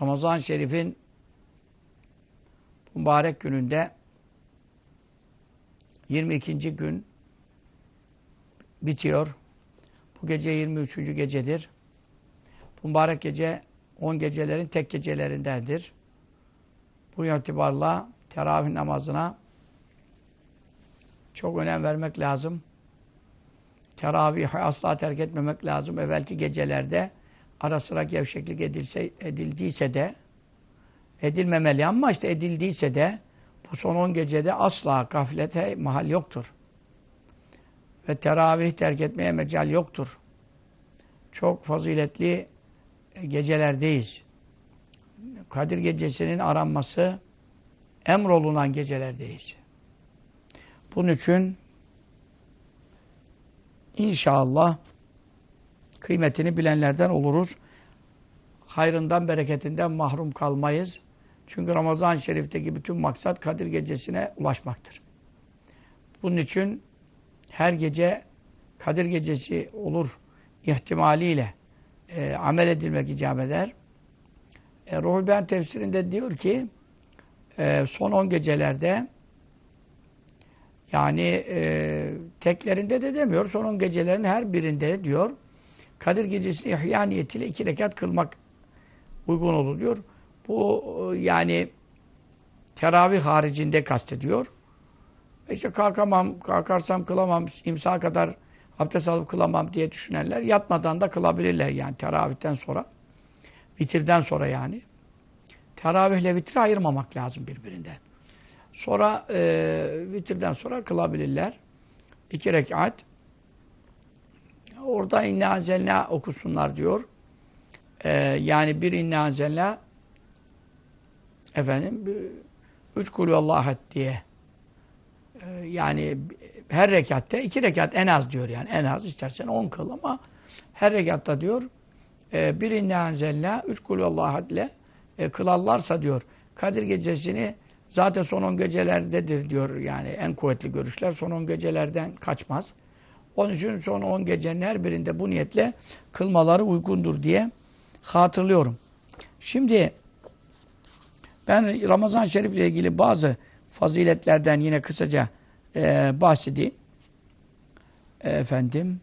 Ramazan-ı Şerif'in mübarek gününde 22. gün bitiyor. Bu gece 23. gecedir. Bu mübarek gece 10 gecelerin tek gecelerindendir. Bu itibarla teravih namazına çok önem vermek lazım. Teravihi asla terk etmemek lazım. Evvelki gecelerde ara sıra gevşeklik edilse, edildiyse de edilmemeli ama işte edildiyse de bu son 10 gecede asla gaflete mahal yoktur. Ve teravih terk etmeye mecal yoktur. Çok faziletli gecelerdeyiz. Kadir gecesinin aranması emrolunan gecelerdeyiz. Bunun için inşallah kıymetini bilenlerden oluruz. Hayrından, bereketinden mahrum kalmayız. Çünkü Ramazan-ı Şerif'teki bütün maksat Kadir Gecesi'ne ulaşmaktır. Bunun için her gece Kadir Gecesi olur ihtimaliyle e, amel edilmek icap eder. E, Ruhul Beyan tefsirinde diyor ki e, son 10 gecelerde yani e, teklerinde de demiyor. Son 10 gecelerin her birinde diyor Kadir gecesini ihya niyetiyle iki rekat kılmak uygun olur diyor. Bu yani teravih haricinde kastediyor. İşte kalkamam, kalkarsam kılamam, imsa kadar abdest alıp kılamam diye düşünenler yatmadan da kılabilirler yani teravihten sonra. Vitirden sonra yani. Teravihle vitri ayırmamak lazım birbirinden. Sonra e, vitirden sonra kılabilirler. İki rekat. Orada inna azelna okusunlar diyor. E, yani bir inna azelna efendim bir, üç kulü Allah diye e, yani her rekatta iki rekat en az diyor yani en az istersen on kıl ama her rekatta diyor e, bir inna azelna üç kulü Allah ile e, kılarlarsa diyor Kadir gecesini zaten son 10 gecelerdedir diyor yani en kuvvetli görüşler son 10 gecelerden kaçmaz. Onun için son 10 gecenin her birinde bu niyetle kılmaları uygundur diye hatırlıyorum. Şimdi ben Ramazan Şerif ile ilgili bazı faziletlerden yine kısaca e, bahsedeyim. E, efendim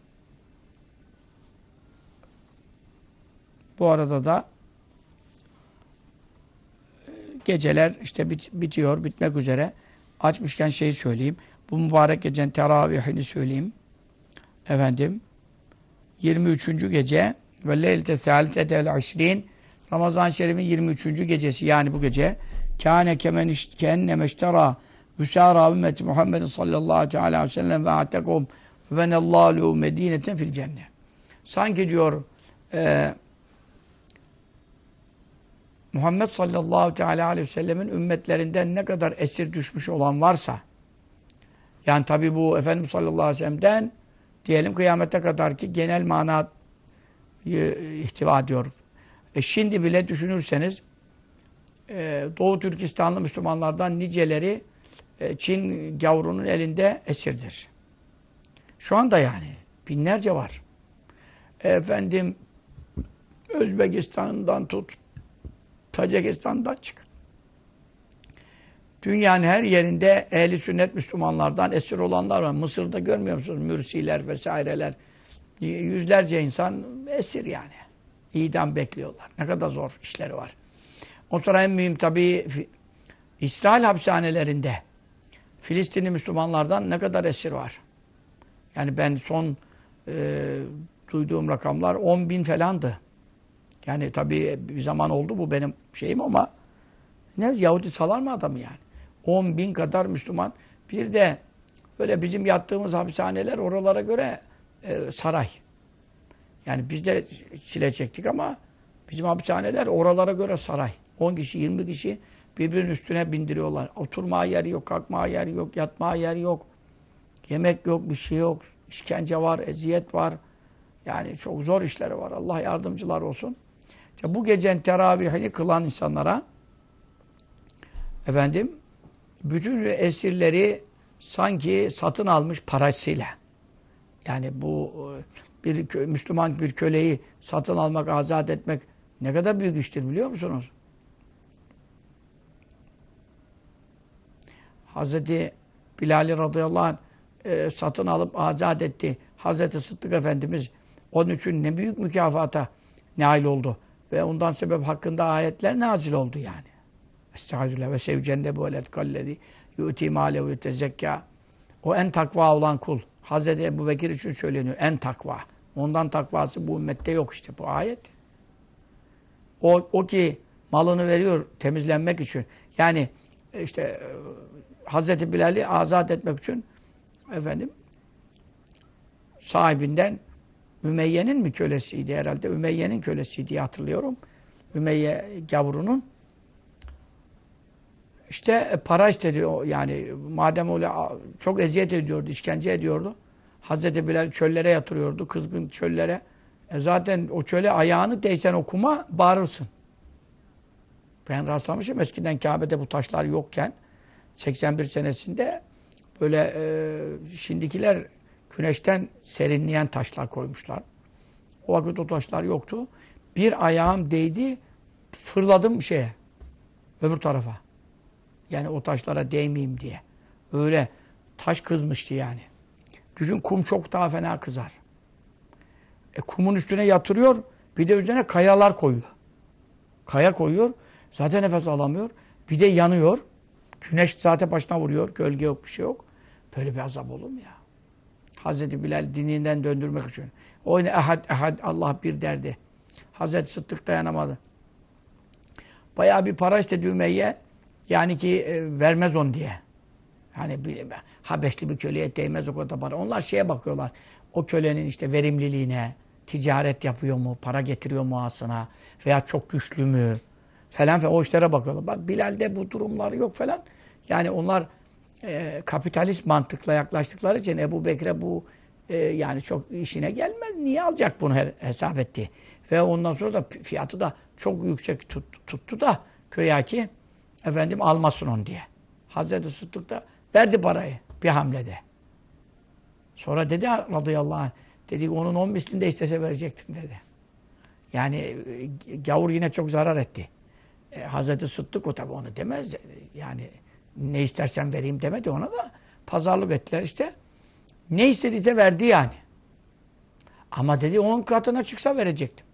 bu arada da geceler işte bit, bitiyor, bitmek üzere. Açmışken şeyi söyleyeyim. Bu mübarek gecenin teravihini söyleyeyim. Efendim 23. gece ve leylete thalisetel aşrin Ramazan-ı Şerif'in 23. gecesi yani bu gece kâne kemen kenne meştera müsâra ümmeti Muhammed sallallahu aleyhi ve sellem ve atekum ve nellâlu medineten fil cennet. Sanki diyor e, Muhammed sallallahu teala aleyhi ve sellemin ümmetlerinden ne kadar esir düşmüş olan varsa yani tabi bu Efendimiz sallallahu aleyhi ve sellem'den diyelim kıyamete kadar ki genel mana ihtiva ediyor. E şimdi bile düşünürseniz e, Doğu Türkistanlı Müslümanlardan niceleri e, Çin gavurunun elinde esirdir. Şu anda yani binlerce var. E, efendim Özbekistan'dan tut Tacikistan'dan çıkın. Dünyanın her yerinde ehli sünnet Müslümanlardan esir olanlar var. Mısır'da görmüyor musunuz? Mürsiler vesaireler. Yüzlerce insan esir yani. İdam bekliyorlar. Ne kadar zor işleri var. O sonra en mühim tabii İsrail hapishanelerinde Filistinli Müslümanlardan ne kadar esir var. Yani ben son e, duyduğum rakamlar 10 bin falandı. Yani tabii bir zaman oldu bu benim şeyim ama ne Yahudi salar mı adamı yani? 10 bin kadar Müslüman. Bir de böyle bizim yattığımız hapishaneler oralara göre e, saray. Yani biz de çile çektik ama Bizim hapishaneler oralara göre saray. 10 kişi, 20 kişi birbirinin üstüne bindiriyorlar. Oturmaya yer yok, kalkmaya yer yok, yatmaya yer yok. Yemek yok, bir şey yok. İşkence var, eziyet var. Yani çok zor işleri var. Allah yardımcılar olsun. İşte bu gecenin teravihini kılan insanlara efendim bütün esirleri sanki satın almış parasıyla. Yani bu e, bir Müslüman bir köleyi satın almak, azat etmek ne kadar büyük iştir biliyor musunuz? Hazreti Bilal radıyallahu anh e, satın alıp azat etti. Hazreti Sıddık Efendimiz onun için ne büyük mükafata nail oldu. Ve ondan sebep hakkında ayetler nazil oldu yani. Estağfirullah ve sevcenne bu elet kallezi yu'ti mâlev yutezekka. O en takva olan kul. Hazreti Ebu Bekir için söyleniyor. En takva. Ondan takvası bu ümmette yok işte bu ayet. O, o ki malını veriyor temizlenmek için. Yani işte e, Hazreti Bilal'i azat etmek için efendim sahibinden Ümeyye'nin mi kölesiydi herhalde? Ümeyye'nin kölesiydi hatırlıyorum. Ümeyye gavurunun. İşte e, para istedi o yani madem öyle çok eziyet ediyordu, işkence ediyordu. Hazreti Bilal çöllere yatırıyordu, kızgın çöllere. E zaten o çöle ayağını değsen okuma bağırırsın. Ben rastlamışım eskiden Kabe'de bu taşlar yokken 81 senesinde böyle e, şimdikiler güneşten serinleyen taşlar koymuşlar. O vakit o taşlar yoktu. Bir ayağım değdi, fırladım şeye, öbür tarafa. Yani o taşlara değmeyeyim diye. Öyle taş kızmıştı yani. Düşün kum çok daha fena kızar. E, kumun üstüne yatırıyor, bir de üzerine kayalar koyuyor. Kaya koyuyor, zaten nefes alamıyor. Bir de yanıyor. Güneş zaten başına vuruyor, gölge yok, bir şey yok. Böyle bir azap olur mu ya? Hazreti Bilal dininden döndürmek için. O yine ehad ehad Allah bir derdi. Hazreti Sıddık dayanamadı. Bayağı bir para istedi Ümeyye. Yani ki e, vermez on diye. Hani bir, Habeşli bir köleye değmez o kadar para. Onlar şeye bakıyorlar. O kölenin işte verimliliğine, ticaret yapıyor mu, para getiriyor mu aslına veya çok güçlü mü falan falan o işlere bakıyorlar. Bak Bilal'de bu durumlar yok falan. Yani onlar e, kapitalist mantıkla yaklaştıkları için Ebu Bekir'e bu e, yani çok işine gelmez. Niye alacak bunu hesap etti. Ve ondan sonra da fiyatı da çok yüksek tut, tuttu da köyaki efendim almasın onu diye. Hazreti Sıddık da verdi parayı bir hamlede. Sonra dedi radıyallahu anh dedi onun on mislinde istese verecektim dedi. Yani e, gavur yine çok zarar etti. E, Hazreti Sıddık o tabi onu demez. Yani ne istersen vereyim demedi ona da pazarlık ettiler işte. Ne istediyse verdi yani. Ama dedi onun katına çıksa verecektim.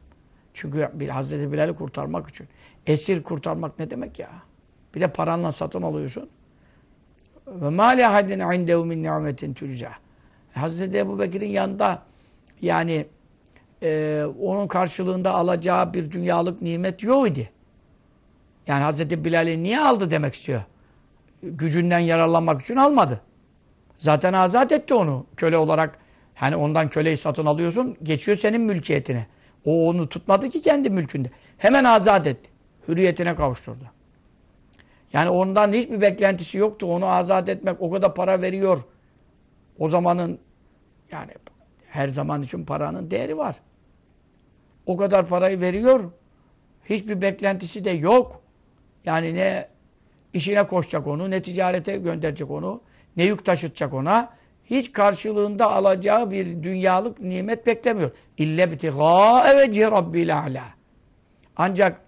Çünkü bir Hazreti Bilal'i kurtarmak için. Esir kurtarmak ne demek ya? Bir de paranla satın alıyorsun. Ve mâ li ahadin indehu min ni'metin turca. Hazreti Ebu Bekir'in yanında yani e, onun karşılığında alacağı bir dünyalık nimet yok idi. Yani Hazreti Bilal'i niye aldı demek istiyor gücünden yararlanmak için almadı. Zaten azat etti onu köle olarak. Hani ondan köleyi satın alıyorsun, geçiyor senin mülkiyetine. O onu tutmadı ki kendi mülkünde. Hemen azat etti. Hürriyetine kavuşturdu. Yani ondan hiçbir beklentisi yoktu. Onu azat etmek o kadar para veriyor. O zamanın yani her zaman için paranın değeri var. O kadar parayı veriyor. Hiçbir beklentisi de yok. Yani ne işine koşacak onu, ne ticarete gönderecek onu, ne yük taşıtacak ona. Hiç karşılığında alacağı bir dünyalık nimet beklemiyor. İlle bitigâ veci rabbil a'lâ. Ancak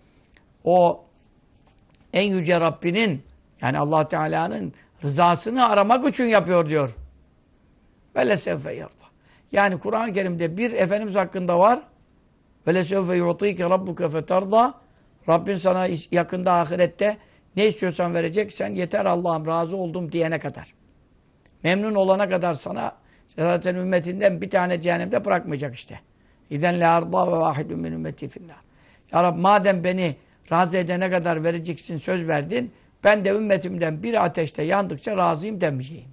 o en yüce Rabbinin yani allah Teala'nın rızasını aramak için yapıyor diyor. Ve lesevfe yarda. Yani Kur'an-ı Kerim'de bir Efendimiz hakkında var. Ve lesevfe yu'tîke rabbuke fetarda. Rabbin sana yakında ahirette ne istiyorsan verecek. Sen yeter Allah'ım razı oldum diyene kadar. Memnun olana kadar sana zaten ümmetinden bir tane cehennemde bırakmayacak işte. İden la arda ve vahidun min ümmeti finnar. Ya Rabbi madem beni razı edene kadar vereceksin söz verdin. Ben de ümmetimden bir ateşte yandıkça razıyım demeyeceğim.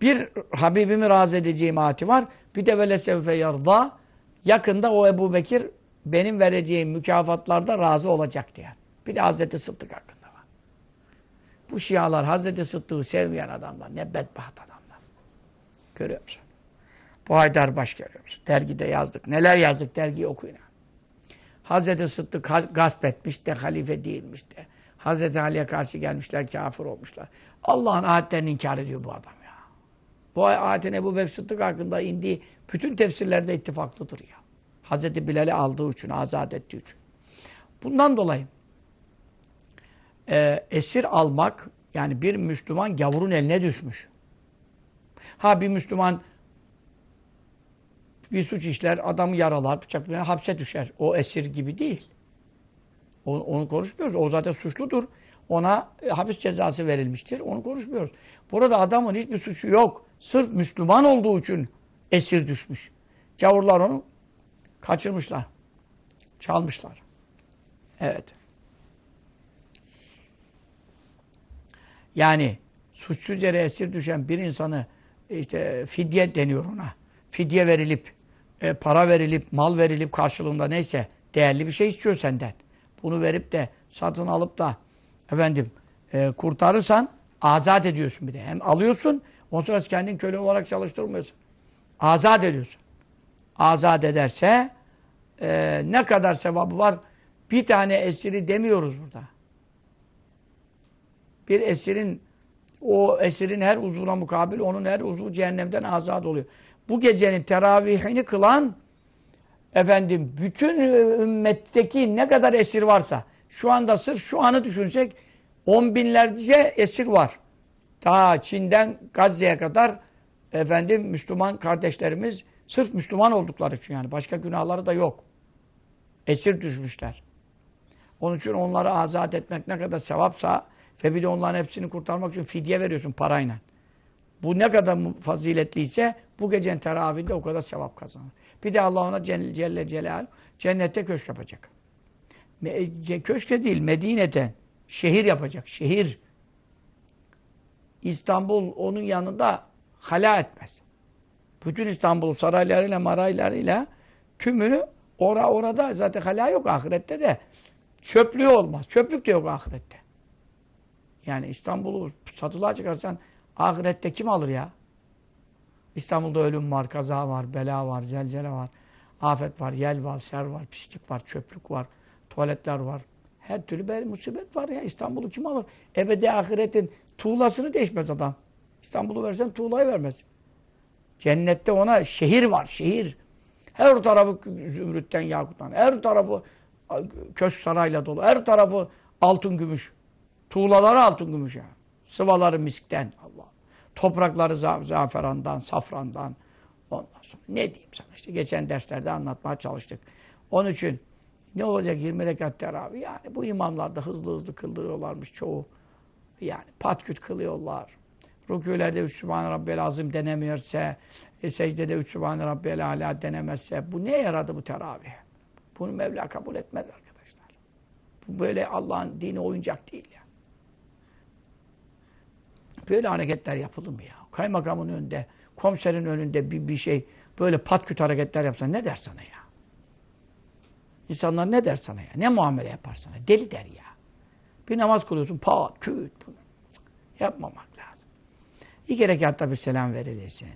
Bir Habibimi razı edeceğim ayeti var. Bir de vele sevfe yarda. Yakında o Ebu Bekir benim vereceğim mükafatlarda razı olacaktı yani. Bir de Hazreti Sıddık hakkında var. Bu şialar Hazreti Sıddık'ı sevmeyen adamlar. Ne bedbaht adamlar. Görüyor musun? Bu Haydar Baş görüyor musun? Dergide yazdık. Neler yazdık dergiyi okuyun. Hazreti Sıddık gasp etmiş de halife değilmiş de. Hazreti Ali'ye karşı gelmişler kafir olmuşlar. Allah'ın ayetlerini inkar ediyor bu adam ya. Bu ayetin Ebu Bekir Sıddık hakkında indiği bütün tefsirlerde ittifaklıdır ya. Hazreti Bilal'i aldığı için, azat ettiği için. Bundan dolayı e, esir almak yani bir Müslüman gavurun eline düşmüş. Ha bir Müslüman bir suç işler, adamı yaralar, bıçaklar, hapse düşer. O esir gibi değil. Onu, onu konuşmuyoruz. O zaten suçludur. Ona e, hapis cezası verilmiştir. Onu konuşmuyoruz. Burada adamın hiçbir suçu yok. Sırf Müslüman olduğu için esir düşmüş. Gavurlar onu kaçırmışlar. Çalmışlar. Evet. Yani suçsuz yere esir düşen bir insanı işte fidye deniyor ona. Fidye verilip, e, para verilip, mal verilip karşılığında neyse değerli bir şey istiyor senden. Bunu verip de satın alıp da efendim e, kurtarırsan azat ediyorsun bir de. Hem alıyorsun, ondan sonra kendin köle olarak çalıştırmıyorsun. Azat ediyorsun. Azat ederse e, ne kadar sevabı var bir tane esiri demiyoruz burada. Bir esirin o esirin her uzvuna mukabil onun her uzvu cehennemden azat oluyor. Bu gecenin teravihini kılan efendim bütün ümmetteki ne kadar esir varsa şu anda sırf şu anı düşünsek on binlerce esir var. Ta Çin'den Gazze'ye kadar efendim Müslüman kardeşlerimiz sırf Müslüman oldukları için yani başka günahları da yok. Esir düşmüşler. Onun için onları azat etmek ne kadar sevapsa ve bir de onların hepsini kurtarmak için fidye veriyorsun parayla. Bu ne kadar faziletliyse bu gecenin teravihinde o kadar sevap kazanır. Bir de Allah ona Celle Celal cennette köşk yapacak. Köşke değil Medine'den şehir yapacak. Şehir. İstanbul onun yanında hala etmez. Bütün İstanbul saraylarıyla maraylarıyla tümünü ora orada zaten hala yok ahirette de çöplüğü olmaz. Çöplük de yok ahirette. Yani İstanbul'u satılığa çıkarsan ahirette kim alır ya? İstanbul'da ölüm var, kaza var, bela var, zelzele var, afet var, yel var, ser var, pislik var, çöplük var, tuvaletler var. Her türlü bir musibet var ya. İstanbul'u kim alır? Ebedi ahiretin tuğlasını değişmez adam. İstanbul'u versen tuğlayı vermez. Cennette ona şehir var, şehir. Her tarafı zümrütten, yakuttan. Her tarafı köşk sarayla dolu. Her tarafı altın gümüş. Tuğlaları altın gümüş ya. Sıvaları miskten. Toprakları za zaferandan, safrandan. Ondan sonra ne diyeyim sana işte geçen derslerde anlatmaya çalıştık. Onun için ne olacak 20 rekat teravih? Yani bu imamlar da hızlı hızlı kıldırıyorlarmış çoğu. Yani patküt kılıyorlar. Rükûlerde üç Sübhane Rabbel Azim denemiyorsa, e, secdede üç Sübhane Rabbel Ala denemezse bu ne yaradı bu teravih? Bunu Mevla kabul etmez arkadaşlar. Bu böyle Allah'ın dini oyuncak değil. Böyle hareketler yapılır mı ya? Kaymakamın önünde, komiserin önünde bir, bir şey böyle patküt hareketler yapsan ne der sana ya? İnsanlar ne der sana ya? Ne muamele yapar sana? Deli der ya. Bir namaz kılıyorsun pat, küt. Bunu. Yapmamak lazım. İki rekatta bir selam verilirsin.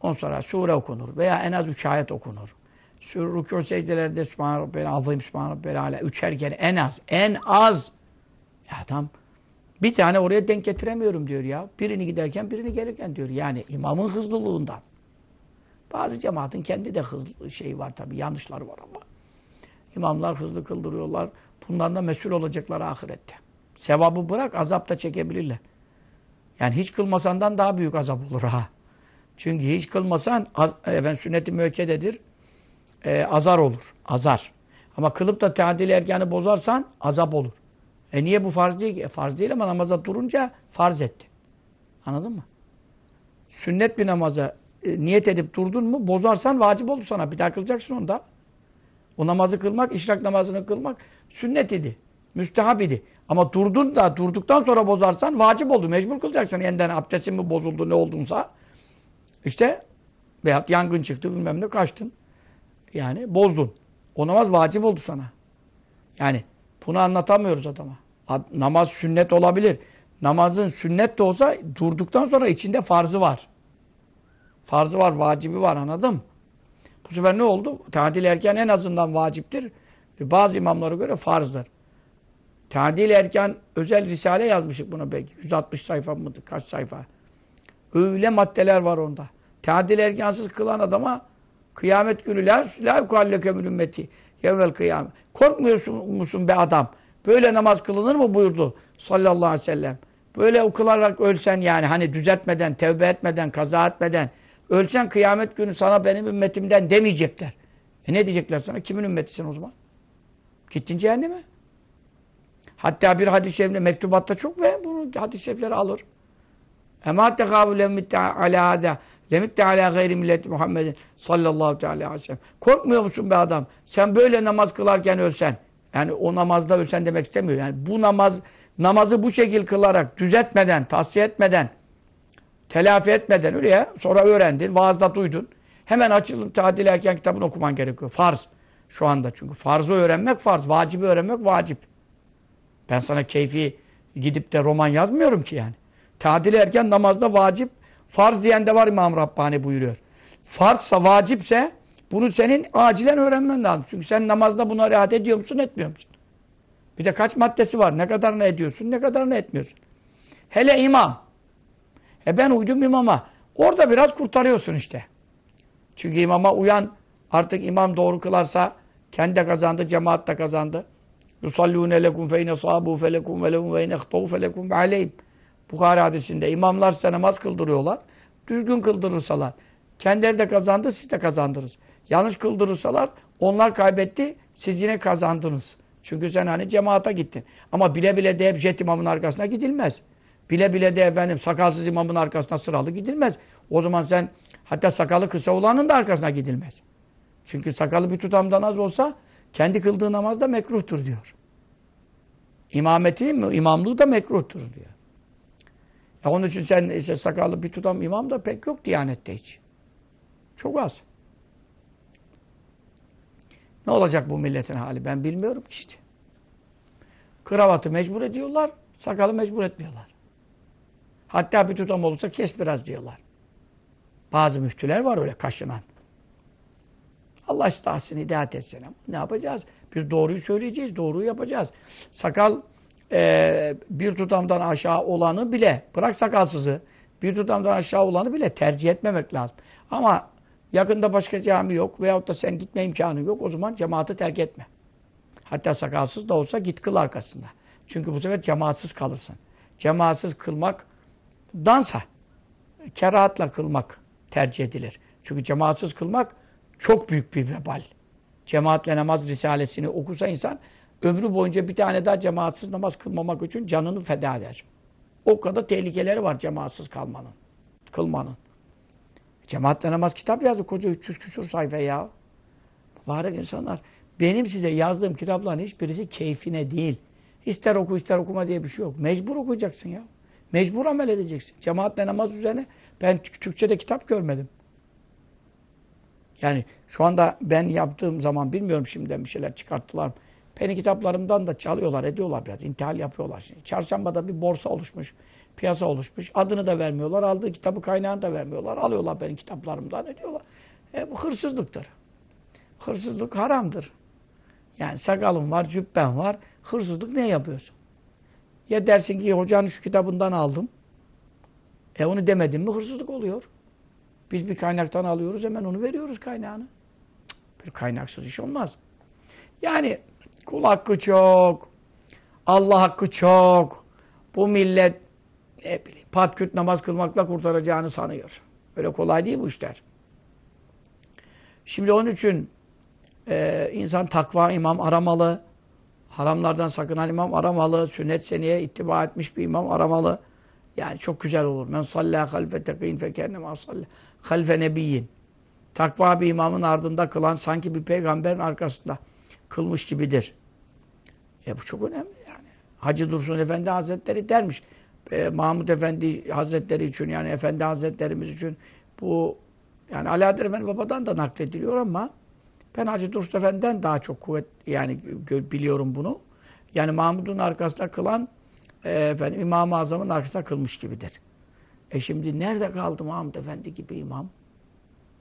Ondan sonra sure okunur veya en az üç ayet okunur. Rükû secdelerde Sübhane Rabbel Azim, Sübhane Rabbel Ala. Üçer kere en az, en az. Ya adam bir tane oraya denk getiremiyorum diyor ya. Birini giderken birini gelirken diyor. Yani imamın hızlılığından. Bazı cemaatin kendi de hızlı şey var tabii yanlışları var ama. İmamlar hızlı kıldırıyorlar. Bundan da mesul olacaklar ahirette. Sevabı bırak azap da çekebilirler. Yani hiç kılmasandan daha büyük azap olur ha. Çünkü hiç kılmasan az, efendim, sünnet-i müekkededir. E, azar olur. Azar. Ama kılıp da teadil erkanı bozarsan azap olur. E niye bu farz değil? E farz değil ama namaza durunca farz etti. Anladın mı? Sünnet bir namaza e, niyet edip durdun mu bozarsan vacip oldu sana. Bir daha kılacaksın onda. O namazı kılmak, işrak namazını kılmak sünnet idi. Müstehab idi. Ama durdun da durduktan sonra bozarsan vacip oldu. Mecbur kılacaksın. Yeniden abdestin mi bozuldu ne oldunsa. İşte veyahut yangın çıktı bilmem ne kaçtın. Yani bozdun. O namaz vacip oldu sana. Yani bunu anlatamıyoruz adama. Namaz sünnet olabilir. Namazın sünnet de olsa durduktan sonra içinde farzı var. Farzı var, vacibi var anladın mı? Bu sefer ne oldu? Tadil erken en azından vaciptir. Bazı imamlara göre farzdır. Tadil erken özel risale yazmışık buna belki. 160 sayfa mıdır? Kaç sayfa? Öyle maddeler var onda. Tadil erkansız kılan adama kıyamet günü la yukalleke min ümmeti yevvel kıyamet. Korkmuyorsun musun be adam? Böyle namaz kılınır mı buyurdu sallallahu aleyhi ve sellem. Böyle okularak ölsen yani hani düzeltmeden, tevbe etmeden, kaza etmeden ölsen kıyamet günü sana benim ümmetimden demeyecekler. E ne diyecekler sana? Kimin ümmetisin o zaman? Gittin cehenneme. Hatta bir hadis-i şerifte mektubatta çok ve bunu hadis-i şerifleri alır. Ema tekâbu lemitte alâ hâdâ lemitte alâ gayri milleti Muhammedin sallallahu aleyhi ve sellem. Korkmuyor musun be adam? Sen böyle namaz kılarken ölsen. Yani o namazda ölsen demek istemiyor. Yani bu namaz namazı bu şekil kılarak düzeltmeden, tavsiye etmeden, telafi etmeden öyle ya. Sonra öğrendin, vaazda duydun. Hemen açılıp tadil erken kitabını okuman gerekiyor. Farz. Şu anda çünkü. Farzı öğrenmek farz. Vacibi öğrenmek vacip. Ben sana keyfi gidip de roman yazmıyorum ki yani. Tadil erken namazda vacip. Farz diyen de var İmam Rabbani buyuruyor. Farzsa vacipse bunu senin acilen öğrenmen lazım. Çünkü sen namazda buna rahat ediyor musun etmiyor musun? Bir de kaç maddesi var. Ne kadarını ediyorsun ne kadarını etmiyorsun. Hele imam. E ben uydum imama. Orada biraz kurtarıyorsun işte. Çünkü imama uyan artık imam doğru kılarsa kendi de kazandı, cemaat de kazandı. Yusallûne lekum fe ine sâbû felekum ve lehum ve ine ihtâvû felekum aleyhim. Bukhari hadisinde imamlar size namaz kıldırıyorlar. Düzgün kıldırırsalar. Kendileri de kazandı, siz de kazandınız. Yanlış kıldırırsalar onlar kaybetti, siz yine kazandınız. Çünkü sen hani cemaata gittin. Ama bile bile de hep jet imamın arkasına gidilmez. Bile bile de efendim sakalsız imamın arkasına sıralı gidilmez. O zaman sen hatta sakalı kısa olanın da arkasına gidilmez. Çünkü sakalı bir tutamdan az olsa kendi kıldığı namaz da mekruhtur diyor. İmameti, imamlığı da mekruhtur diyor. Ya onun için sen işte sakallı bir tutam imam da pek yok Diyanet'te hiç. Çok az. Ne olacak bu milletin hali ben bilmiyorum ki işte. Kravatı mecbur ediyorlar, sakalı mecbur etmiyorlar. Hatta bir tutam olursa kes biraz diyorlar. Bazı müftüler var öyle kaşınan. Allah istahsın, hidayet etsin. Ne yapacağız? Biz doğruyu söyleyeceğiz, doğruyu yapacağız. Sakal e, bir tutamdan aşağı olanı bile, bırak sakalsızı, bir tutamdan aşağı olanı bile tercih etmemek lazım. Ama yakında başka cami yok veyahut da sen gitme imkanı yok, o zaman cemaati terk etme. Hatta sakalsız da olsa git kıl arkasında. Çünkü bu sefer cemaatsiz kalırsın. Cemaatsiz kılmak dansa, kerahatla kılmak tercih edilir. Çünkü cemaatsiz kılmak çok büyük bir vebal. Cemaatle namaz risalesini okusa insan ömrü boyunca bir tane daha cemaatsiz namaz kılmamak için canını feda eder. O kadar tehlikeleri var cemaatsiz kalmanın, kılmanın. Cemaatle namaz kitap yazdı koca 300 küsur sayfa ya. Mübarek insanlar. Benim size yazdığım kitapların hiçbirisi keyfine değil. İster oku ister okuma diye bir şey yok. Mecbur okuyacaksın ya. Mecbur amel edeceksin. Cemaatle namaz üzerine ben Türkçe'de kitap görmedim. Yani şu anda ben yaptığım zaman bilmiyorum şimdiden bir şeyler çıkarttılar mı? Beni kitaplarımdan da çalıyorlar, ediyorlar biraz. İntihal yapıyorlar şimdi. Çarşambada bir borsa oluşmuş, piyasa oluşmuş. Adını da vermiyorlar, aldığı kitabı kaynağını da vermiyorlar. Alıyorlar benim kitaplarımdan, ediyorlar. E, bu hırsızlıktır. Hırsızlık haramdır. Yani sakalın var, cübben var. Hırsızlık ne yapıyorsun? Ya dersin ki hocanın şu kitabından aldım. E onu demedin mi hırsızlık oluyor. Biz bir kaynaktan alıyoruz hemen onu veriyoruz kaynağını. Bir kaynaksız iş olmaz. Yani kul hakkı çok. Allah hakkı çok. Bu millet ne bileyim patküt namaz kılmakla kurtaracağını sanıyor. Öyle kolay değil bu işler. Şimdi onun için e, insan takva imam aramalı. Haramlardan sakınan imam aramalı. Sünnet seneye ittiba etmiş bir imam aramalı. Yani çok güzel olur. Men sallâ halfe tekîn fekennema sallâ halfe nebiyyin. Takva bir imamın ardında kılan sanki bir peygamberin arkasında kılmış gibidir. E bu çok önemli yani. Hacı Dursun Efendi Hazretleri dermiş. E, Mahmud Efendi Hazretleri için yani Efendi Hazretlerimiz için bu yani Alaaddin Efendi Baba'dan da naklediliyor ama Ben Hacı Durst Efendi'den daha çok kuvvet yani biliyorum bunu. Yani Mahmud'un arkasında kılan e, efendim İmam-ı Azam'ın arkasında kılmış gibidir. E şimdi nerede kaldı Mahmud Efendi gibi imam?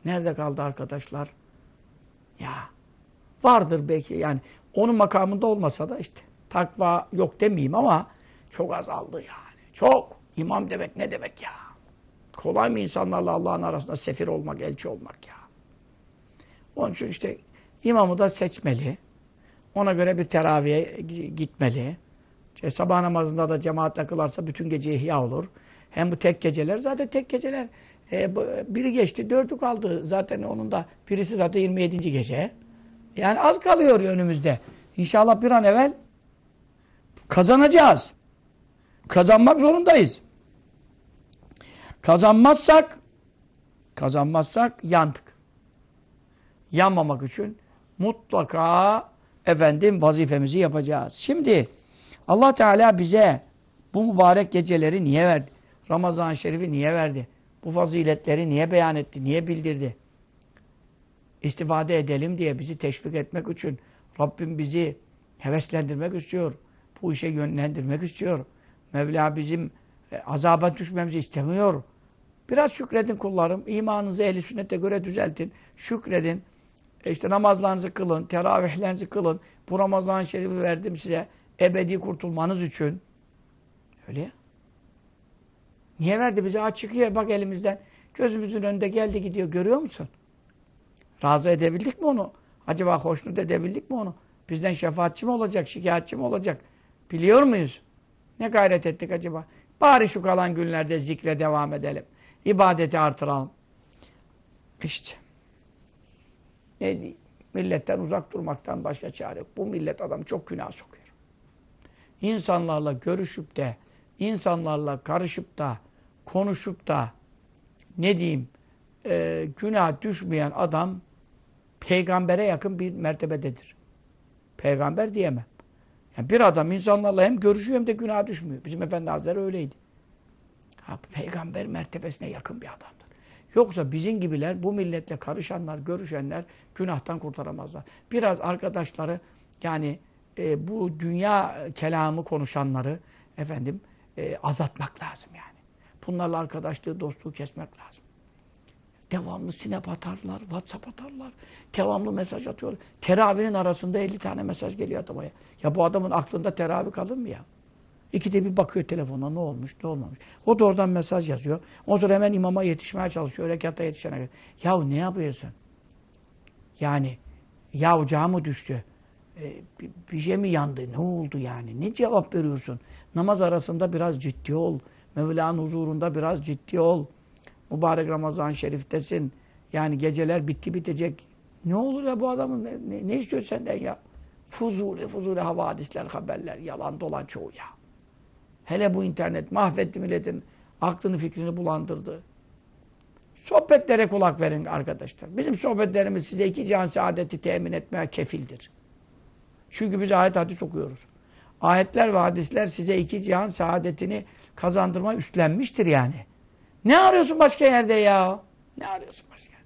Nerede kaldı arkadaşlar? Ya vardır belki yani onun makamında olmasa da işte takva yok demeyeyim ama çok azaldı yani. Çok. İmam demek ne demek ya? Kolay mı insanlarla Allah'ın arasında sefir olmak, elçi olmak ya? Onun için işte imamı da seçmeli. Ona göre bir teraviye gitmeli. İşte sabah namazında da cemaatle kılarsa bütün gece ihya olur. Hem bu tek geceler zaten tek geceler e, biri geçti dördü kaldı. Zaten onun da birisi zaten 27. gece. Yani az kalıyor önümüzde. İnşallah bir an evvel kazanacağız. Kazanmak zorundayız. Kazanmazsak kazanmazsak yandık. Yanmamak için mutlaka efendim vazifemizi yapacağız. Şimdi Allah Teala bize bu mübarek geceleri niye verdi? Ramazan-ı Şerif'i niye verdi? Bu faziletleri niye beyan etti? Niye bildirdi? İstifade edelim diye bizi teşvik etmek için Rabbim bizi heveslendirmek istiyor. Bu işe yönlendirmek istiyor. Mevla bizim e, azaba düşmemizi istemiyor. Biraz şükredin kullarım. İmanınızı ehli sünnete göre düzeltin. Şükredin. E işte namazlarınızı kılın, teravihlerinizi kılın. Bu Ramazan-ı Şerif'i verdim size ebedi kurtulmanız için. Öyle ya. Niye verdi bize? Aç çıkıyor bak elimizden. Gözümüzün önünde geldi gidiyor. Görüyor musun? Razı edebildik mi onu? Acaba hoşnut edebildik mi onu? Bizden şefaatçi mi olacak, şikayetçi mi olacak? Biliyor muyuz? Ne gayret ettik acaba? Bari şu kalan günlerde zikre devam edelim. İbadeti artıralım. İşte. Ne diyeyim? Milletten uzak durmaktan başka çare yok. Bu millet adam çok günah sokuyor. İnsanlarla görüşüp de, insanlarla karışıp da, konuşup da, ne diyeyim, e, günah düşmeyen adam peygambere yakın bir mertebededir. Peygamber diyemem. Yani bir adam insanlarla hem görüşüyor hem de günah düşmüyor. Bizim Efendi Hazretleri öyleydi. Ha, peygamber mertebesine yakın bir adamdır. Yoksa bizim gibiler, bu milletle karışanlar, görüşenler günahtan kurtaramazlar. Biraz arkadaşları yani e, bu dünya kelamı konuşanları efendim e, azaltmak lazım yani. Bunlarla arkadaşlığı, dostluğu kesmek lazım. Devamlı sinep atarlar, WhatsApp atarlar. Devamlı mesaj atıyorlar. Teravinin arasında 50 tane mesaj geliyor adama. Ya bu adamın aklında teravih kalır mı ya? İkide bir bakıyor telefona ne olmuş, ne olmamış. O da oradan mesaj yazıyor. O sonra hemen imama yetişmeye çalışıyor. Rekatta yetişene kadar. Yahu ne yapıyorsun? Yani ya ocağa mı düştü? Bir, bir şey mi yandı? Ne oldu yani? Ne cevap veriyorsun? Namaz arasında biraz ciddi ol. Mevla'nın huzurunda biraz ciddi ol. Mübarek Ramazan Şerif'tesin. Yani geceler bitti bitecek. Ne olur ya bu adamın ne, ne, ne istiyor senden ya? Fuzuli fuzuli havadisler, haberler, yalan dolan çoğu ya. Hele bu internet mahvetti milletin aklını fikrini bulandırdı. Sohbetlere kulak verin arkadaşlar. Bizim sohbetlerimiz size iki cihan saadeti temin etmeye kefildir. Çünkü biz ayet hadis okuyoruz. Ayetler ve hadisler size iki cihan saadetini kazandırma üstlenmiştir yani. Ne arıyorsun başka yerde ya? Ne arıyorsun başka yerde?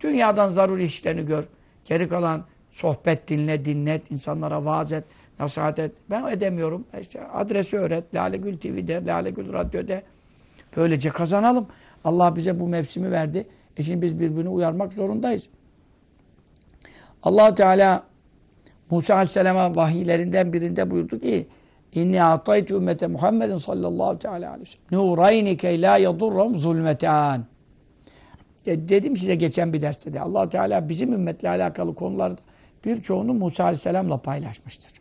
Dünyadan zaruri işlerini gör. Geri kalan sohbet dinle, dinlet, insanlara vaaz et, nasihat et. Ben edemiyorum. İşte adresi öğret. Lale Gül TV'de, Lale Gül Radyo'da. Böylece kazanalım. Allah bize bu mevsimi verdi. E şimdi biz birbirini uyarmak zorundayız. allah Teala Musa Aleyhisselam'a vahiylerinden birinde buyurdu ki İnni ataytu ümmete Muhammedin sallallahu teala aleyhi ve sellem. Nurayni key la yadurrum zulmetan. E, dedim size geçen bir derste de allah Teala bizim ümmetle alakalı konularda birçoğunu Musa Aleyhisselam'la paylaşmıştır.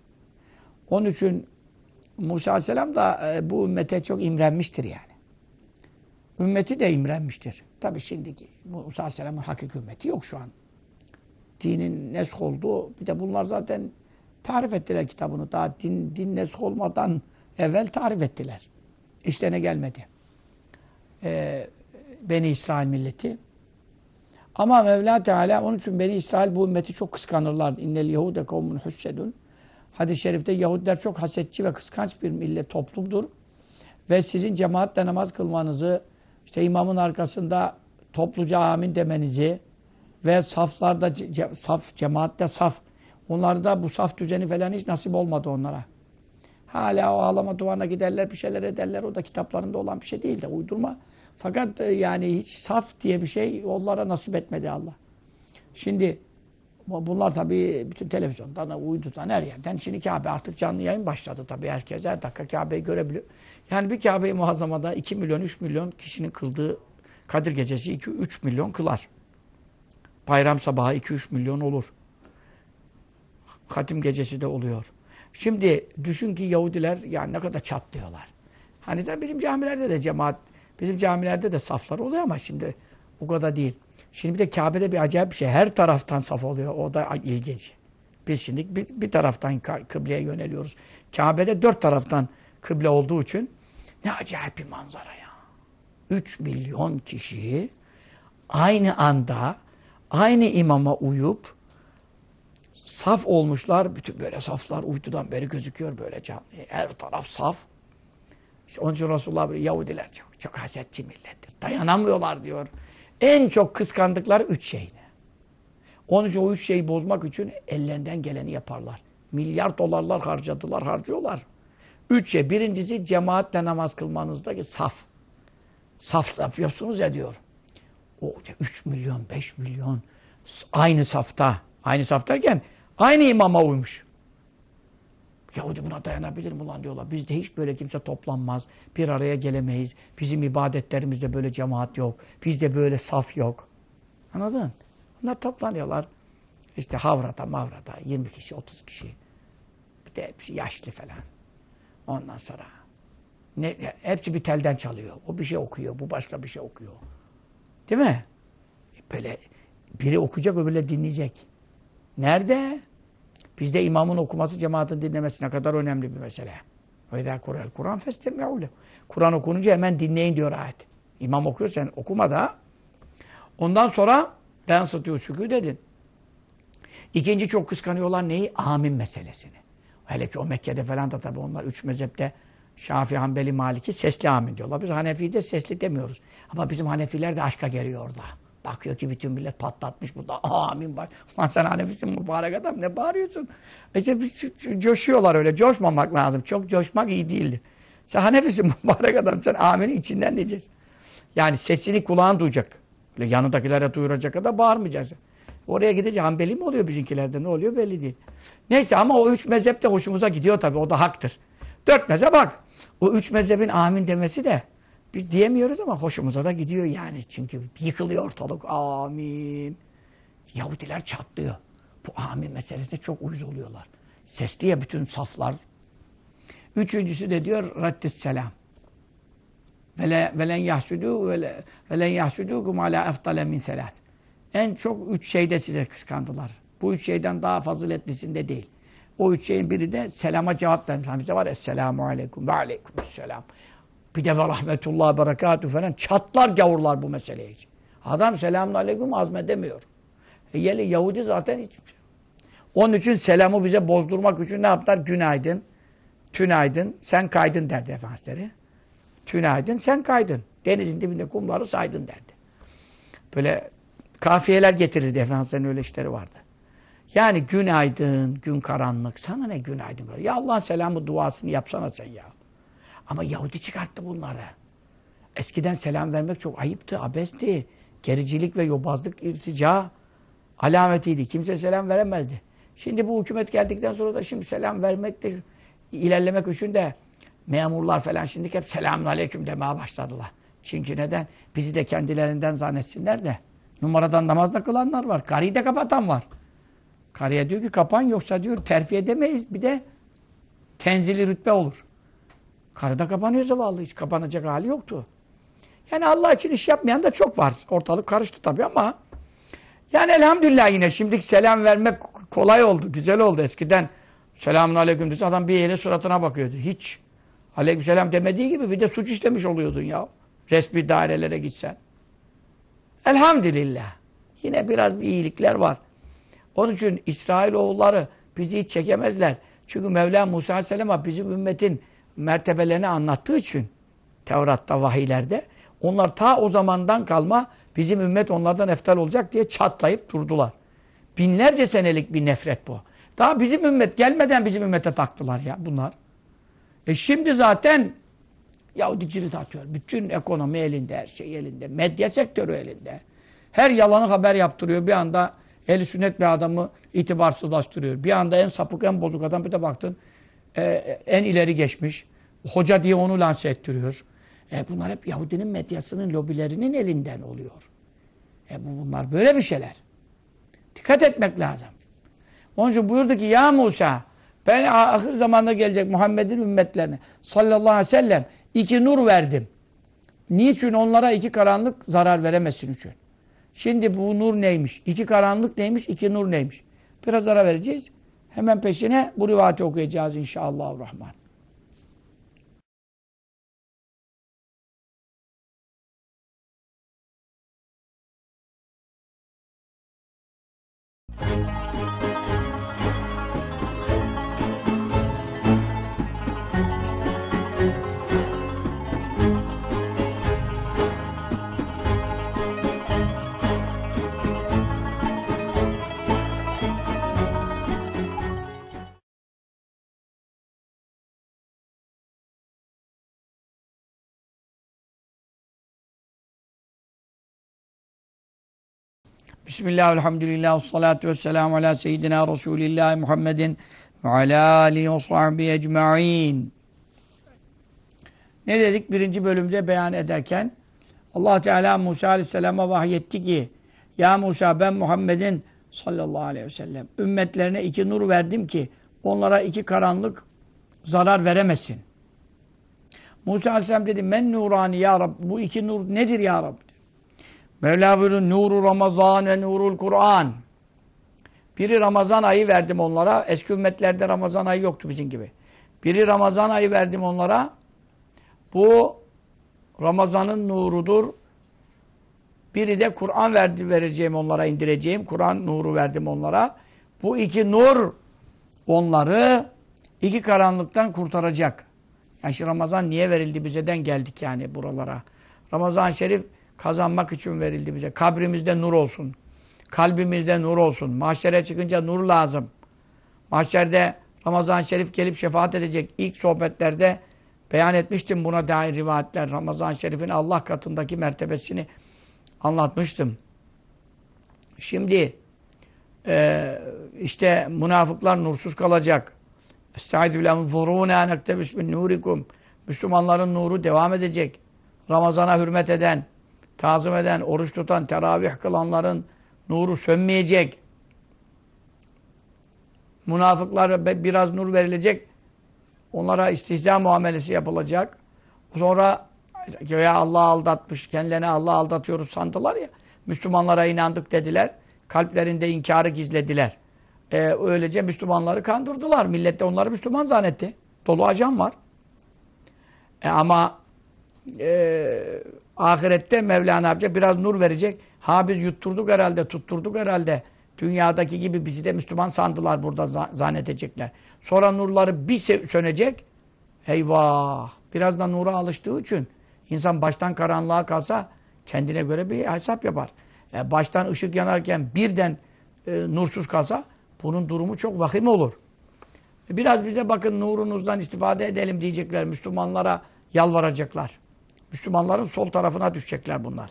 Onun için Musa Aleyhisselam da e, bu ümmete çok imrenmiştir yani. Ümmeti de imrenmiştir. Tabi şimdiki Musa Aleyhisselam'ın hakiki ümmeti yok şu an. Dinin nesk olduğu, bir de bunlar zaten tarif ettiler kitabını. Daha din, din nesk olmadan evvel tarif ettiler. İşlerine gelmedi. Ee, Beni İsrail milleti. Ama Mevla Teala onun için Beni İsrail bu ümmeti çok kıskanırlar. İnnel Yahude kavmun hussedun. Hadis-i şerifte Yahudiler çok hasetçi ve kıskanç bir millet toplumdur. Ve sizin cemaatle namaz kılmanızı, işte imamın arkasında topluca amin demenizi, ve saflarda saf cemaatte saf. Onlarda bu saf düzeni falan hiç nasip olmadı onlara. Hala o ağlama duvarına giderler, bir şeyler ederler. O da kitaplarında olan bir şey değil de uydurma. Fakat e, yani hiç saf diye bir şey onlara nasip etmedi Allah. Şimdi bunlar tabii bütün televizyondan, uydudan her yerden. Şimdi Kabe artık canlı yayın başladı tabii. Herkes her dakika Kabe'yi görebiliyor. Yani bir Kabe-i Muazzama'da 2 milyon, 3 milyon kişinin kıldığı Kadir Gecesi 2-3 milyon kılar. Bayram sabahı 2-3 milyon olur. Hatim Gecesi de oluyor. Şimdi düşün ki Yahudiler yani ne kadar çatlıyorlar. Hani de bizim camilerde de cemaat, bizim camilerde de saflar oluyor ama şimdi o kadar değil. Şimdi bir de Kabe'de bir acayip bir şey. Her taraftan saf oluyor. O da ilginç. Biz şimdi bir, bir taraftan kıbleye yöneliyoruz. Kabe'de dört taraftan kıble olduğu için ne acayip bir manzara ya. Üç milyon kişi aynı anda aynı imama uyup saf olmuşlar. Bütün böyle saflar uydudan beri gözüküyor böyle canlı. Her taraf saf. İşte onun için Resulullah Yahudiler çok, çok hasetçi millettir. Dayanamıyorlar diyor. En çok kıskandıkları üç şey. Onun için o üç şeyi bozmak için ellerinden geleni yaparlar. Milyar dolarlar harcadılar, harcıyorlar. Üç şey. Birincisi cemaatle namaz kılmanızdaki saf. Saf yapıyorsunuz ya diyor. O üç milyon, beş milyon aynı safta. Aynı saf derken aynı imama uymuş. Yahudi buna dayanabilir mi lan diyorlar. Bizde hiç böyle kimse toplanmaz. Bir araya gelemeyiz. Bizim ibadetlerimizde böyle cemaat yok. Bizde böyle saf yok. Anladın? Bunlar toplanıyorlar. İşte Havra'da, Mavra'da 20 kişi, 30 kişi. Bir de hepsi yaşlı falan. Ondan sonra ne, hepsi bir telden çalıyor. O bir şey okuyor, bu başka bir şey okuyor. Değil mi? Böyle biri okuyacak, öbürleri dinleyecek. Nerede? Bizde imamın okuması cemaatin dinlemesi ne kadar önemli bir mesele. Ve idâ Kur'an festemi'ûle. Kur'an okununca hemen dinleyin diyor ayet. İmam okuyor sen okuma da. Ondan sonra ben satıyor şükür dedin. İkinci çok kıskanıyorlar neyi? Amin meselesini. Hele ki o Mekke'de falan da tabii onlar üç mezhepte Şafii, Hanbeli, Maliki sesli amin diyorlar. Biz Hanefi'de sesli demiyoruz. Ama bizim Hanefiler de aşka geliyor orada. Bakıyor ki bütün millet patlatmış burada. Amin bak. Lan sen Hanefisin mübarek adam ne bağırıyorsun? İşte coşuyorlar öyle. Coşmamak lazım. Çok coşmak iyi değildir. Sen Hanefisin mübarek adam. Sen aminin içinden diyeceksin. Yani sesini kulağın duyacak. Böyle yanındakilere duyuracak kadar bağırmayacaksın. Oraya gidince Hanbeli mi oluyor bizimkilerde? Ne oluyor belli değil. Neyse ama o üç mezhep de hoşumuza gidiyor tabii. O da haktır. Dört mezhep bak. O üç mezhebin amin demesi de biz diyemiyoruz ama hoşumuza da gidiyor yani. Çünkü yıkılıyor ortalık. Amin. Yahudiler çatlıyor. Bu amin meselesinde çok uyuz oluyorlar. Sesli ya bütün saflar. Üçüncüsü de diyor raddis selam. Velen yahsudu velen yahsudukum ala eftale min selat. En çok üç şeyde size kıskandılar. Bu üç şeyden daha faziletlisinde değil. O üç şeyin biri de selama cevap vermiş. Bizde var Esselamu aleyküm ve aleykümselam. Bir de ve rahmetullah berekatü falan çatlar gavurlar bu meseleyi. Adam selamun aleyküm azmedemiyor. E yeli Yahudi zaten hiç. Onun için selamı bize bozdurmak için ne yaptılar? Günaydın, tünaydın, sen kaydın derdi Efendimiz. Tünaydın, sen kaydın. Denizin dibinde kumları saydın derdi. Böyle kafiyeler getirirdi Efendimiz'in öyle işleri vardı. Yani günaydın, gün karanlık. Sana ne günaydın? Ya Allah'ın selamı duasını yapsana sen ya. Ama Yahudi çıkarttı bunları. Eskiden selam vermek çok ayıptı, abesti. Gericilik ve yobazlık irtica alametiydi. Kimse selam veremezdi. Şimdi bu hükümet geldikten sonra da şimdi selam vermek de ilerlemek için de memurlar falan şimdi hep selamun aleyküm demeye başladılar. Çünkü neden? Bizi de kendilerinden zannetsinler de numaradan namaz da kılanlar var. Karıyı da kapatan var. Karıya diyor ki kapan yoksa diyor terfi edemeyiz. Bir de tenzili rütbe olur. Karıda kapanıyor zavallı. Hiç kapanacak hali yoktu. Yani Allah için iş yapmayan da çok var. Ortalık karıştı tabii ama yani elhamdülillah yine şimdiki selam vermek kolay oldu, güzel oldu. Eskiden selamun aleyküm dese adam bir yere suratına bakıyordu. Hiç aleyküm selam demediği gibi bir de suç işlemiş oluyordun ya. Resmi dairelere gitsen. Elhamdülillah. Yine biraz bir iyilikler var. Onun için İsrailoğulları bizi hiç çekemezler. Çünkü Mevla Musa Aleyhisselam'a bizim ümmetin mertebelerini anlattığı için Tevrat'ta, vahiylerde onlar ta o zamandan kalma Bizim ümmet onlardan eftal olacak diye çatlayıp durdular. Binlerce senelik bir nefret bu. Daha bizim ümmet gelmeden bizim ümmete taktılar ya bunlar. E şimdi zaten Yahudi cirit atıyor. Bütün ekonomi elinde, her şey elinde. Medya sektörü elinde. Her yalanı haber yaptırıyor. Bir anda eli sünnet bir adamı itibarsızlaştırıyor. Bir anda en sapık, en bozuk adam bir de baktın e, en ileri geçmiş. Hoca diye onu lanse ettiriyor. E, bunlar hep Yahudinin medyasının lobilerinin elinden oluyor. E, bu, bunlar böyle bir şeyler. Dikkat etmek lazım. Onun için buyurdu ki ya Musa ben ahir zamanda gelecek Muhammed'in ümmetlerine sallallahu aleyhi ve sellem iki nur verdim. Niçin onlara iki karanlık zarar veremesin için. Şimdi bu nur neymiş? İki karanlık neymiş? İki nur neymiş? Biraz ara vereceğiz. Hemen peşine bu rivayeti okuyacağız inşallah. Rahman. Bismillah, elhamdülillah, salatu vesselamu ala seyyidina Resulillah Muhammedin ve ala alihi ve sahbihi ecma'in. Ne dedik birinci bölümde beyan ederken? allah Teala Musa aleyhisselama vahyetti ki Ya Musa ben Muhammed'in sallallahu aleyhi ve sellem ümmetlerine iki nur verdim ki onlara iki karanlık zarar veremesin. Musa aleyhisselam dedi men nurani ya Rab bu iki nur nedir ya Rab? Mevla buyuruyor nuru Ramazan ve nurul Kur'an. Biri Ramazan ayı verdim onlara. Eski ümmetlerde Ramazan ayı yoktu bizim gibi. Biri Ramazan ayı verdim onlara. Bu Ramazan'ın nurudur. Biri de Kur'an verdi vereceğim onlara indireceğim. Kur'an nuru verdim onlara. Bu iki nur onları iki karanlıktan kurtaracak. Yani şu Ramazan niye verildi bizeden geldik yani buralara. Ramazan Şerif kazanmak için verildi bize. Kabrimizde nur olsun. Kalbimizde nur olsun. Mahşere çıkınca nur lazım. Mahşerde Ramazan-ı Şerif gelip şefaat edecek. İlk sohbetlerde beyan etmiştim buna dair rivayetler. Ramazan-ı Şerif'in Allah katındaki mertebesini anlatmıştım. Şimdi e, işte münafıklar nursuz kalacak. Estaizu billahi zurûne nektebis. Müslümanların nuru devam edecek. Ramazana hürmet eden, tazım eden, oruç tutan, teravih kılanların nuru sönmeyecek. Münafıklara biraz nur verilecek. Onlara istihza muamelesi yapılacak. Sonra ya Allah aldatmış, kendilerine Allah aldatıyoruz sandılar ya. Müslümanlara inandık dediler. Kalplerinde inkarı gizlediler. Ee, öylece Müslümanları kandırdılar. Millet de onları Müslüman zannetti. Dolu ajan var. E ama e, ahirette Mevla ne yapacak? Biraz nur verecek. Ha biz yutturduk herhalde, tutturduk herhalde. Dünyadaki gibi bizi de Müslüman sandılar burada zannedecekler. Sonra nurları bir sönecek. Eyvah! Biraz da nura alıştığı için insan baştan karanlığa kalsa kendine göre bir hesap yapar. E, baştan ışık yanarken birden e, nursuz kalsa bunun durumu çok vahim olur. E, biraz bize bakın nurunuzdan istifade edelim diyecekler. Müslümanlara yalvaracaklar. Müslümanların sol tarafına düşecekler bunlar.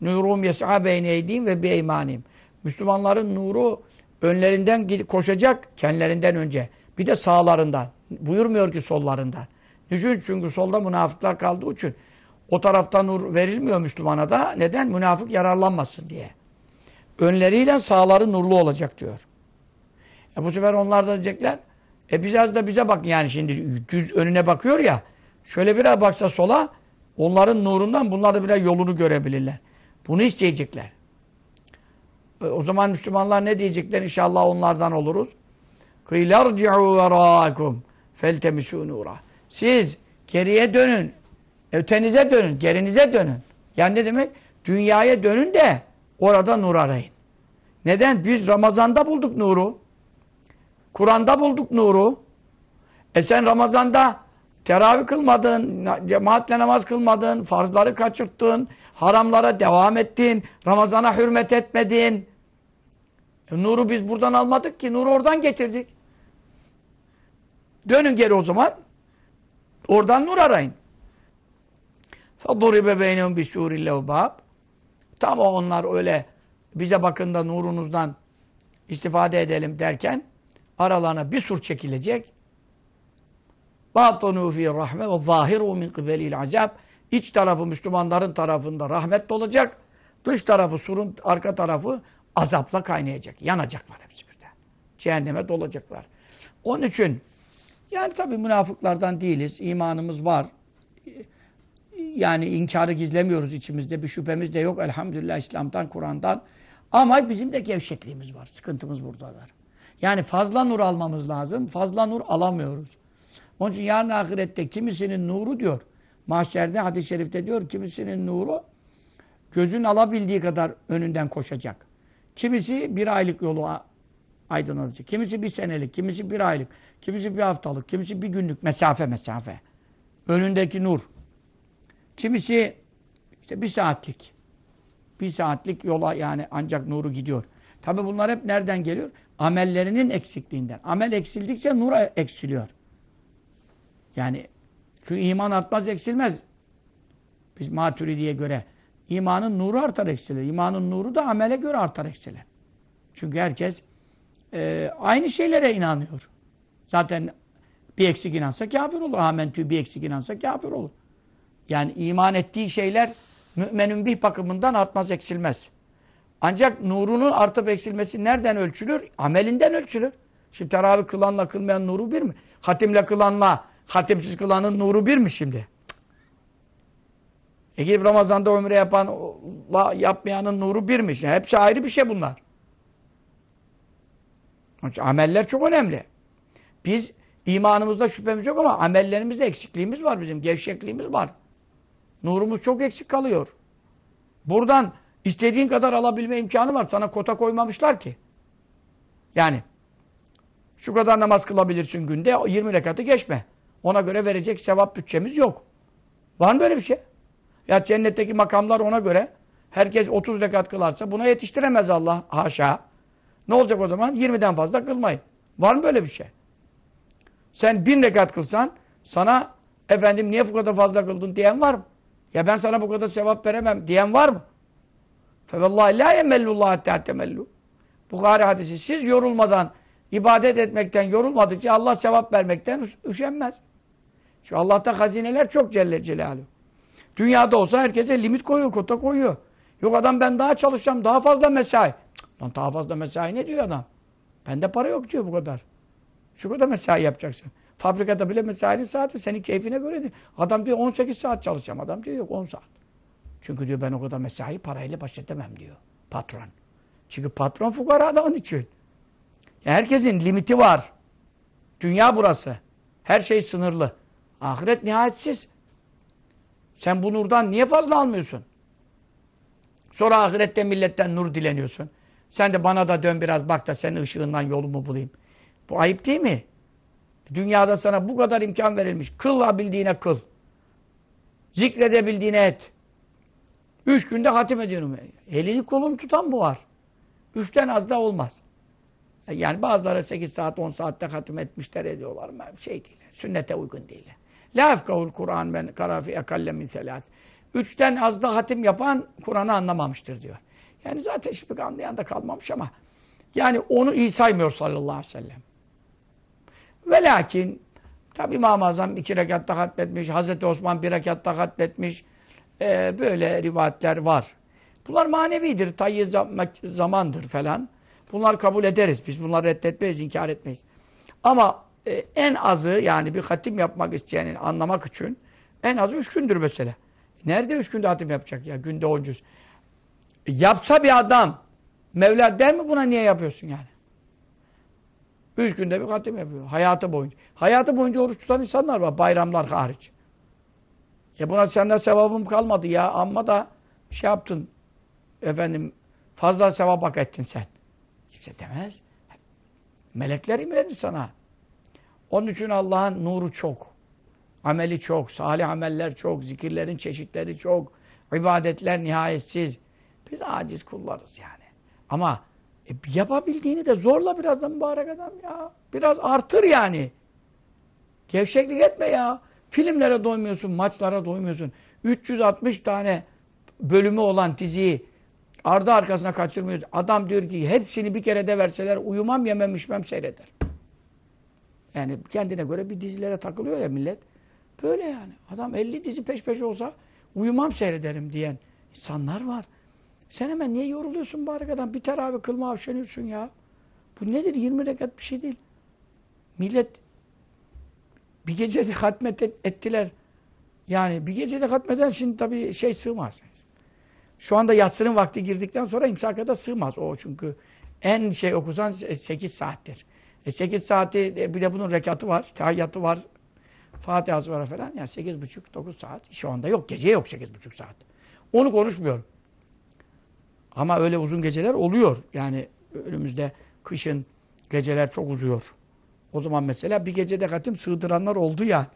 Nurum yes'a beyne eydihim ve beymanim. Müslümanların nuru önlerinden koşacak kendilerinden önce. Bir de sağlarından. Buyurmuyor ki sollarından. Niçin? Çünkü solda münafıklar kaldığı için. O tarafta nur verilmiyor Müslümana da. Neden? Münafık yararlanmasın diye. Önleriyle sağları nurlu olacak diyor. E bu sefer onlar da diyecekler. E biraz da bize bak yani şimdi düz önüne bakıyor ya. Şöyle biraz baksa sola onların nurundan bunlar da bile yolunu görebilirler. Bunu isteyecekler. E, o zaman Müslümanlar ne diyecekler? İnşallah onlardan oluruz. Kıylarci'u verâkum feltemisû nûrâ. Siz geriye dönün. Ötenize dönün. Gerinize dönün. Yani ne demek? Dünyaya dönün de orada nur arayın. Neden? Biz Ramazan'da bulduk nuru. Kur'an'da bulduk nuru. E sen Ramazan'da teravih kılmadın, na- cemaatle namaz kılmadın, farzları kaçırttın, haramlara devam ettin, Ramazana hürmet etmedin. E, nuru biz buradan almadık ki, nuru oradan getirdik. Dönün geri o zaman. Oradan nur arayın. فَضُرِبَ بَيْنَهُمْ بِسُورِ اللَّهُ Tam o onlar öyle bize bakın da nurunuzdan istifade edelim derken aralarına bir sur çekilecek. Batunu fi rahme ve zahiru min kibelil azab. İç tarafı Müslümanların tarafında rahmet olacak. Dış tarafı surun arka tarafı azapla kaynayacak. Yanacaklar hepsi birden. Cehenneme dolacaklar. Onun için yani tabii münafıklardan değiliz. imanımız var. Yani inkarı gizlemiyoruz içimizde. Bir şüphemiz de yok elhamdülillah İslam'dan, Kur'an'dan. Ama bizim de gevşekliğimiz var. Sıkıntımız buradadır. Yani fazla nur almamız lazım. Fazla nur alamıyoruz. Onun için yarın ahirette kimisinin nuru diyor. Mahşerde hadis-i şerifte diyor kimisinin nuru gözün alabildiği kadar önünden koşacak. Kimisi bir aylık yolu a- aydınlatacak. Kimisi bir senelik, kimisi bir aylık, kimisi bir haftalık, kimisi bir günlük mesafe mesafe. Önündeki nur. Kimisi işte bir saatlik. Bir saatlik yola yani ancak nuru gidiyor. Tabi bunlar hep nereden geliyor? Amellerinin eksikliğinden. Amel eksildikçe nur eksiliyor. Yani çünkü iman artmaz eksilmez. Biz maturidiye göre. imanın nuru artar eksilir. İmanın nuru da amele göre artar eksilir. Çünkü herkes e, aynı şeylere inanıyor. Zaten bir eksik inansa kafir olur. Amentü bir eksik inansa kafir olur. Yani iman ettiği şeyler müminin bir bakımından artmaz eksilmez. Ancak nurunun artıp eksilmesi nereden ölçülür? Amelinden ölçülür. Şimdi teravih kılanla kılmayan nuru bir mi? Hatimle kılanla hatimsiz kılanın nuru bir mi şimdi? E gidip Ramazan'da ömre yapanla yapmayanın nuru bir mi? Şimdi hepsi ayrı bir şey bunlar. Ameller çok önemli. Biz imanımızda şüphemiz yok ama amellerimizde eksikliğimiz var bizim. Gevşekliğimiz var. Nurumuz çok eksik kalıyor. Buradan istediğin kadar alabilme imkanı var. Sana kota koymamışlar ki. Yani şu kadar namaz kılabilirsin günde 20 rekatı geçme. Ona göre verecek sevap bütçemiz yok. Var mı böyle bir şey? Ya cennetteki makamlar ona göre herkes 30 rekat kılarsa buna yetiştiremez Allah haşa. Ne olacak o zaman? 20'den fazla kılmayın. Var mı böyle bir şey? Sen bin rekat kılsan sana efendim niye bu kadar fazla kıldın diyen var mı? Ya ben sana bu kadar sevap veremem diyen var mı? Fevallahi la yemellullah hatta temellu. Bukhari hadisi. Siz yorulmadan, ibadet etmekten yorulmadıkça Allah sevap vermekten üş- üşenmez. Çünkü Allah'ta hazineler çok Celle Celaluhu. Dünyada olsa herkese limit koyuyor, kota koyuyor. Yok adam ben daha çalışacağım, daha fazla mesai. Cık, Lan daha fazla mesai ne diyor adam? Bende para yok diyor bu kadar. Şu kadar mesai yapacaksın. Fabrikada bile mesainin saati senin keyfine göredir. Adam diyor 18 saat çalışacağım. Adam diyor yok 10 saat. Çünkü diyor ben o kadar mesai parayla baş edemem diyor patron. Çünkü patron fukara da onun için. Herkesin limiti var. Dünya burası. Her şey sınırlı. Ahiret nihayetsiz. Sen bu nurdan niye fazla almıyorsun? Sonra ahirette milletten nur dileniyorsun. Sen de bana da dön biraz bak da senin ışığından yolumu bulayım. Bu ayıp değil mi? Dünyada sana bu kadar imkan verilmiş. Kılabildiğine kıl. Zikredebildiğine et. Üç günde hatim ediyorum. Elini kolunu tutan bu var. Üçten az da olmaz. Yani bazıları 8 saat 10 saatte hatim etmişler ediyorlar. Şey değil. Sünnete uygun değil. La efkahul Kur'an ben karafi ekalle min selas. Üçten az da hatim yapan Kur'an'ı anlamamıştır diyor. Yani zaten hiçbir anlayan da kalmamış ama yani onu iyi saymıyor sallallahu aleyhi ve sellem. Ve lakin tabi İmam-ı Azam iki rekatta hatmetmiş, Hazreti Osman bir rekatta hatmetmiş. Ee, böyle rivayetler var. Bunlar manevidir, tayyi zamandır falan. Bunlar kabul ederiz. Biz bunları reddetmeyiz, inkar etmeyiz. Ama e, en azı yani bir hatim yapmak isteyenin anlamak için en azı üç gündür mesela. Nerede üç günde hatim yapacak ya? Günde on cüz. Yapsa bir adam Mevla der mi buna niye yapıyorsun yani? Üç günde bir hatim yapıyor. Hayatı boyunca. Hayatı boyunca oruç tutan insanlar var. Bayramlar hariç. Ya buna senden sevabım kalmadı ya. Amma da şey yaptın. Efendim fazla sevap hak ettin sen. Kimse demez. Melekler imrenir sana. Onun için Allah'ın nuru çok. Ameli çok, salih ameller çok, zikirlerin çeşitleri çok, ibadetler nihayetsiz. Biz aciz kullarız yani. Ama e, yapabildiğini de zorla biraz da mübarek adam ya. Biraz artır yani. Gevşeklik etme ya. Filmlere doymuyorsun, maçlara doymuyorsun. 360 tane bölümü olan diziyi ardı arkasına kaçırmıyoruz. Adam diyor ki hepsini bir kere de verseler uyumam yemem içmem seyreder. Yani kendine göre bir dizilere takılıyor ya millet. Böyle yani. Adam 50 dizi peş peşe olsa uyumam seyrederim diyen insanlar var. Sen hemen niye yoruluyorsun bari adam? Bir teravih kılma avşeniyorsun ya. Bu nedir? 20 rekat bir şey değil. Millet bir gecede hatmet ettiler. Yani bir gecede hatmeden şimdi tabii şey sığmaz. Şu anda yatsının vakti girdikten sonra imsaka da sığmaz o çünkü en şey okusan 8 saattir. E 8 saati e, bir de bunun rekatı var, tahiyyatı var, Fatiha'sı var falan. Yani 8,5-9 saat. Şu anda yok. Gece yok 8,5 saat. Onu konuşmuyorum. Ama öyle uzun geceler oluyor. Yani önümüzde kışın geceler çok uzuyor. O zaman mesela bir gecede hatim sığdıranlar oldu yani.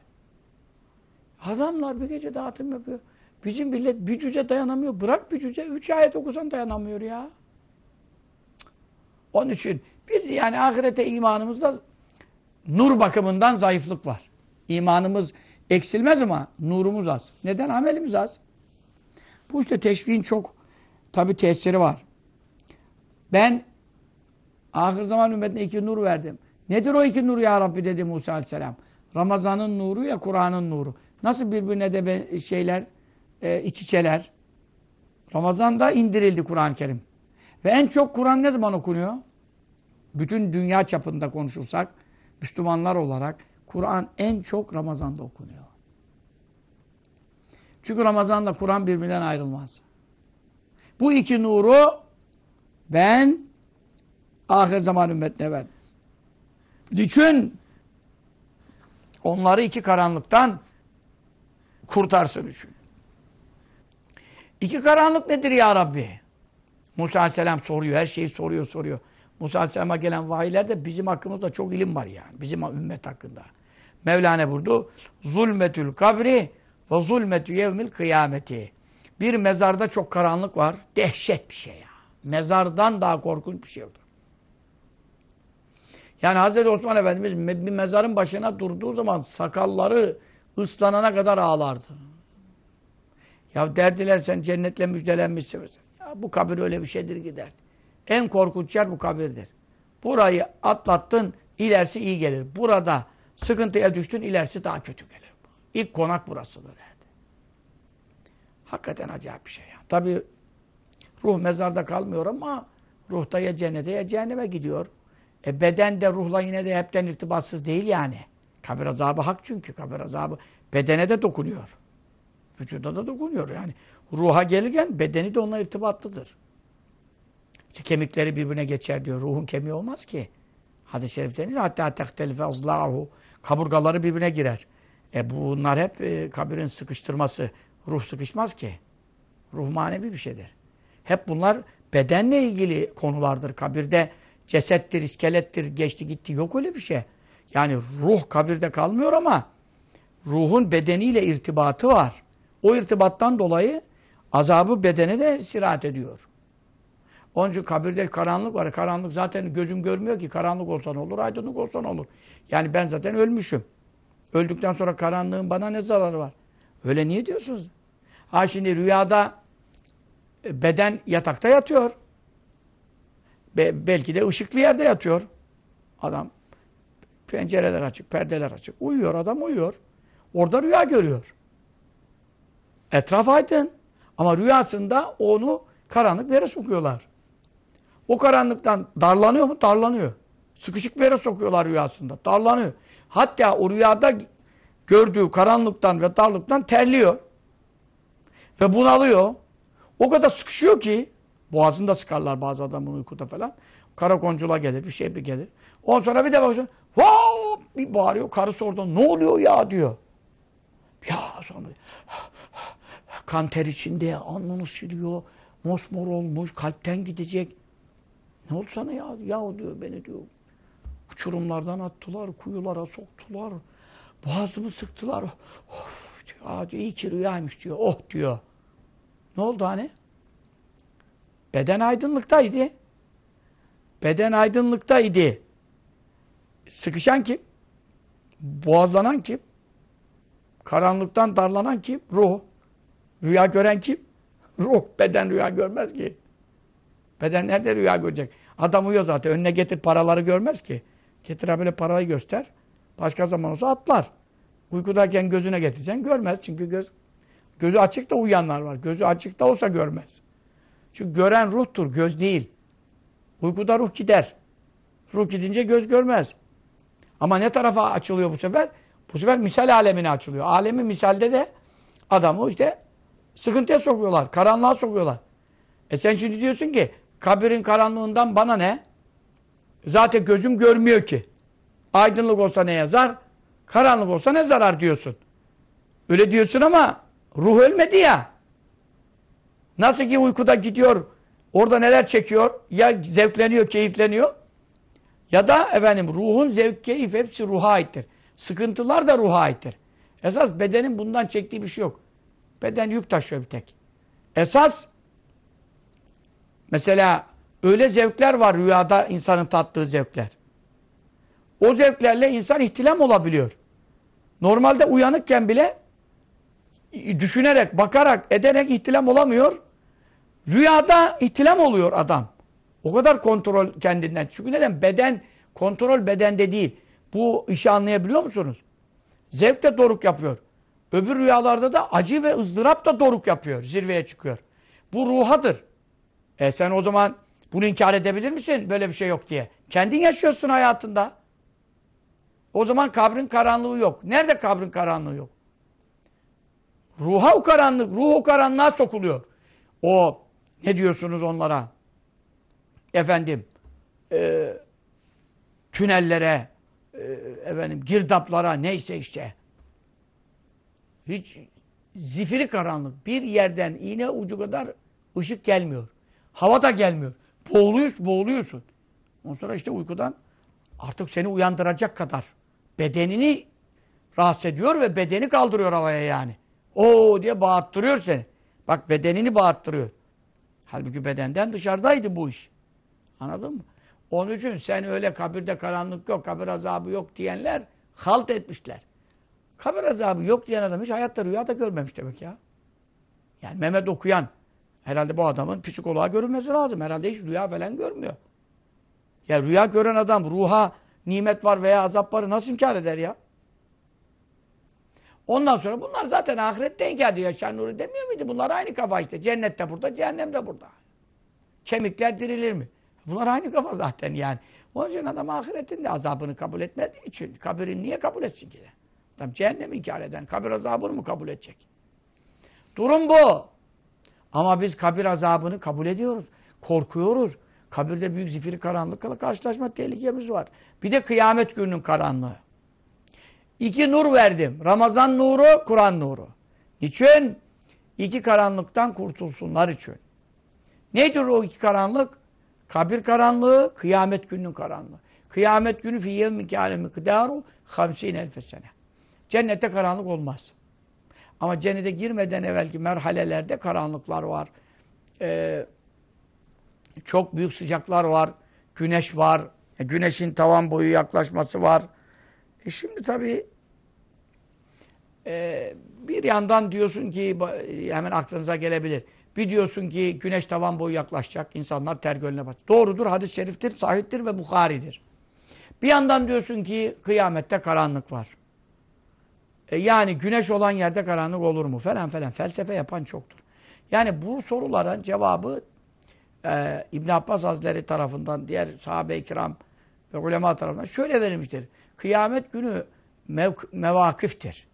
Adamlar bir gece hatim yapıyor. Bizim millet bir cüce dayanamıyor. Bırak bir cüce. Üç ayet okusan dayanamıyor ya. Onun için biz yani ahirete imanımızda nur bakımından zayıflık var. İmanımız eksilmez ama nurumuz az. Neden? Amelimiz az. Bu işte teşviğin çok tabi tesiri var. Ben ahir zaman ümmetine iki nur verdim. Nedir o iki nur ya Rabbi dedi Musa aleyhisselam. Ramazan'ın nuru ya Kur'an'ın nuru. Nasıl birbirine de şeyler e, iç içeler. Ramazan'da indirildi Kur'an-ı Kerim. Ve en çok Kur'an ne zaman okunuyor? Bütün dünya çapında konuşursak Müslümanlar olarak Kur'an en çok Ramazan'da okunuyor. Çünkü Ramazan'da Kur'an birbirinden ayrılmaz. Bu iki nuru ben ahir zaman ümmetine verdim. Niçin? Onları iki karanlıktan kurtarsın için. İki karanlık nedir ya Rabbi? Musa Aleyhisselam soruyor. Her şeyi soruyor, soruyor. Musa Aleyhisselam'a gelen vahiylerde bizim hakkımızda çok ilim var yani. Bizim ümmet hakkında. Mevlana burada zulmetül kabri ve zulmetü yevmil kıyameti. Bir mezarda çok karanlık var. Dehşet bir şey ya. Mezardan daha korkunç bir şey yoktur. Yani Hazreti Osman Efendimiz bir mezarın başına durduğu zaman sakalları ıslanana kadar ağlardı. Ya derdiler sen cennetle müjdelenmişsin. Ya bu kabir öyle bir şeydir ki derdi. En korkunç yer bu kabirdir. Burayı atlattın, ilerisi iyi gelir. Burada sıkıntıya düştün, ilerisi daha kötü gelir. İlk konak burasıdır derdi. Hakikaten acayip bir şey ya. Tabi ruh mezarda kalmıyor ama ruhta ya cennete ya cehenneme gidiyor. E beden de ruhla yine de hepten irtibatsız değil yani. Kabir azabı hak çünkü. Kabir azabı bedene de dokunuyor. Vücuda da dokunuyor yani. Ruha gelirken bedeni de onunla irtibatlıdır. İşte kemikleri birbirine geçer diyor. Ruhun kemiği olmaz ki. Hadis-i şerif denir. Hatta tehtelife azlahu. Kaburgaları birbirine girer. E bunlar hep e, kabirin sıkıştırması. Ruh sıkışmaz ki. Ruh manevi bir şeydir. Hep bunlar bedenle ilgili konulardır. Kabirde cesettir, iskelettir, geçti gitti. Yok öyle bir şey. Yani ruh kabirde kalmıyor ama ruhun bedeniyle irtibatı var. O irtibattan dolayı azabı bedene de sirahat ediyor. Onun için kabirde karanlık var. Karanlık zaten gözüm görmüyor ki. Karanlık olsa ne olur, aydınlık olsa ne olur. Yani ben zaten ölmüşüm. Öldükten sonra karanlığın bana ne zararı var? Öyle niye diyorsunuz? Ha şimdi rüyada e, beden yatakta yatıyor. Be belki de ışıklı yerde yatıyor. Adam pencereler açık, perdeler açık. Uyuyor adam uyuyor. Orada rüya görüyor. Etraf aydın. Ama rüyasında onu karanlık bir yere sokuyorlar. O karanlıktan darlanıyor mu? Darlanıyor. Sıkışık bir yere sokuyorlar rüyasında. Darlanıyor. Hatta o rüyada gördüğü karanlıktan ve darlıktan terliyor. Ve bunalıyor. O kadar sıkışıyor ki boğazında sıkarlar bazı adamın uykuda falan. Karakoncula gelir, bir şey bir gelir. Ondan sonra bir de bakıyorsun. Wow! Bir bağırıyor. Karısı orada ne oluyor ya diyor. Ya sonra kan ter içinde alnını siliyor. Mosmor olmuş. Kalpten gidecek. Ne oldu sana ya? Ya diyor beni diyor. Uçurumlardan attılar. Kuyulara soktular. Boğazımı sıktılar. Of diyor. Diyor, iyi ki rüyaymış diyor. Oh diyor. Ne oldu hani? Beden aydınlıktaydı. Beden aydınlıktaydı. Sıkışan kim? Boğazlanan kim? Karanlıktan darlanan kim? Ruh. Rüya gören kim? Ruh. Beden rüya görmez ki. Beden nerede rüya görecek? Adam uyuyor zaten. Önüne getir paraları görmez ki. Getir böyle parayı göster. Başka zaman olsa atlar. Uykudayken gözüne getireceksin görmez. Çünkü göz gözü açık da uyuyanlar var. Gözü açık da olsa görmez. Çünkü gören ruhtur, göz değil. Uykuda ruh gider. Ruh gidince göz görmez. Ama ne tarafa açılıyor bu sefer? Bu sefer misal alemine açılıyor. Alemi misalde de adamı işte sıkıntıya sokuyorlar, karanlığa sokuyorlar. E sen şimdi diyorsun ki kabirin karanlığından bana ne? Zaten gözüm görmüyor ki. Aydınlık olsa ne yazar? Karanlık olsa ne zarar diyorsun. Öyle diyorsun ama ruh ölmedi ya. Nasıl ki uykuda gidiyor, orada neler çekiyor? Ya zevkleniyor, keyifleniyor. Ya da efendim ruhun zevk, keyif hepsi ruha aittir. Sıkıntılar da ruha aittir. Esas bedenin bundan çektiği bir şey yok. Beden yük taşıyor bir tek. Esas mesela öyle zevkler var rüyada insanın tattığı zevkler. O zevklerle insan ihtilam olabiliyor. Normalde uyanıkken bile düşünerek, bakarak, ederek ihtilam olamıyor. Rüyada ihtilam oluyor adam. O kadar kontrol kendinden. Çünkü neden? Beden, kontrol bedende değil. Bu işi anlayabiliyor musunuz? Zevk de doruk yapıyor. Öbür rüyalarda da acı ve ızdırap da doruk yapıyor. Zirveye çıkıyor. Bu ruhadır. E sen o zaman bunu inkar edebilir misin? Böyle bir şey yok diye. Kendin yaşıyorsun hayatında. O zaman kabrin karanlığı yok. Nerede kabrin karanlığı yok? Ruha o karanlık, ruh o karanlığa sokuluyor. O ne diyorsunuz onlara? Efendim, e, tünellere, e, efendim girdaplara neyse işte. Hiç zifiri karanlık. Bir yerden iğne ucu kadar ışık gelmiyor. Hava da gelmiyor. Boğuluyorsun, boğuluyorsun. Ondan sonra işte uykudan artık seni uyandıracak kadar bedenini rahatsız ediyor ve bedeni kaldırıyor havaya yani. O diye bağırttırıyor seni. Bak bedenini bağırttırıyor. Halbuki bedenden dışarıdaydı bu iş. Anladın mı? Onun için sen öyle kabirde karanlık yok, kabir azabı yok diyenler halt etmişler. Kabir azabı yok diyen adam hiç hayatta rüya da görmemiş demek ya. Yani Mehmet okuyan herhalde bu adamın psikoloğa görünmesi lazım. Herhalde hiç rüya falan görmüyor. Ya rüya gören adam ruha nimet var veya azap var nasıl inkar eder ya? Ondan sonra bunlar zaten ahirette inkar ediyor. Yaşar Nuri demiyor muydu? Bunlar aynı kafa işte. Cennette burada, cehennemde burada. Kemikler dirilir mi? Bunlar aynı kafa zaten yani. Onun için adam ahiretin de azabını kabul etmediği için kabirin niye kabul etsin ki de? Adam cehennemi inkar eden kabir azabını mı kabul edecek? Durum bu. Ama biz kabir azabını kabul ediyoruz. Korkuyoruz. Kabirde büyük zifiri karanlıkla karşılaşma tehlikemiz var. Bir de kıyamet gününün karanlığı. İki nur verdim. Ramazan nuru, Kur'an nuru. Niçin? İki karanlıktan kurtulsunlar için. Nedir o iki karanlık? Kabir karanlığı, kıyamet gününün karanlığı. Kıyamet günü fi yevmi kâle hamsîn elfe sene. Cennette karanlık olmaz. Ama cennete girmeden evvelki merhalelerde karanlıklar var. Ee, çok büyük sıcaklar var. Güneş var. E, güneşin tavan boyu yaklaşması var. E şimdi tabii e, bir yandan diyorsun ki hemen aklınıza gelebilir. Bir diyorsun ki güneş tavan boyu yaklaşacak. insanlar ter gölüne batacak. Doğrudur. Hadis-i şeriftir, sahiptir ve Bukhari'dir. Bir yandan diyorsun ki kıyamette karanlık var. E yani güneş olan yerde karanlık olur mu? Falan falan. Felsefe yapan çoktur. Yani bu soruların cevabı e, İbn Abbas Hazretleri tarafından, diğer sahabe-i kiram ve ulema tarafından şöyle verilmiştir. Kıyamet günü mev mevakiftir.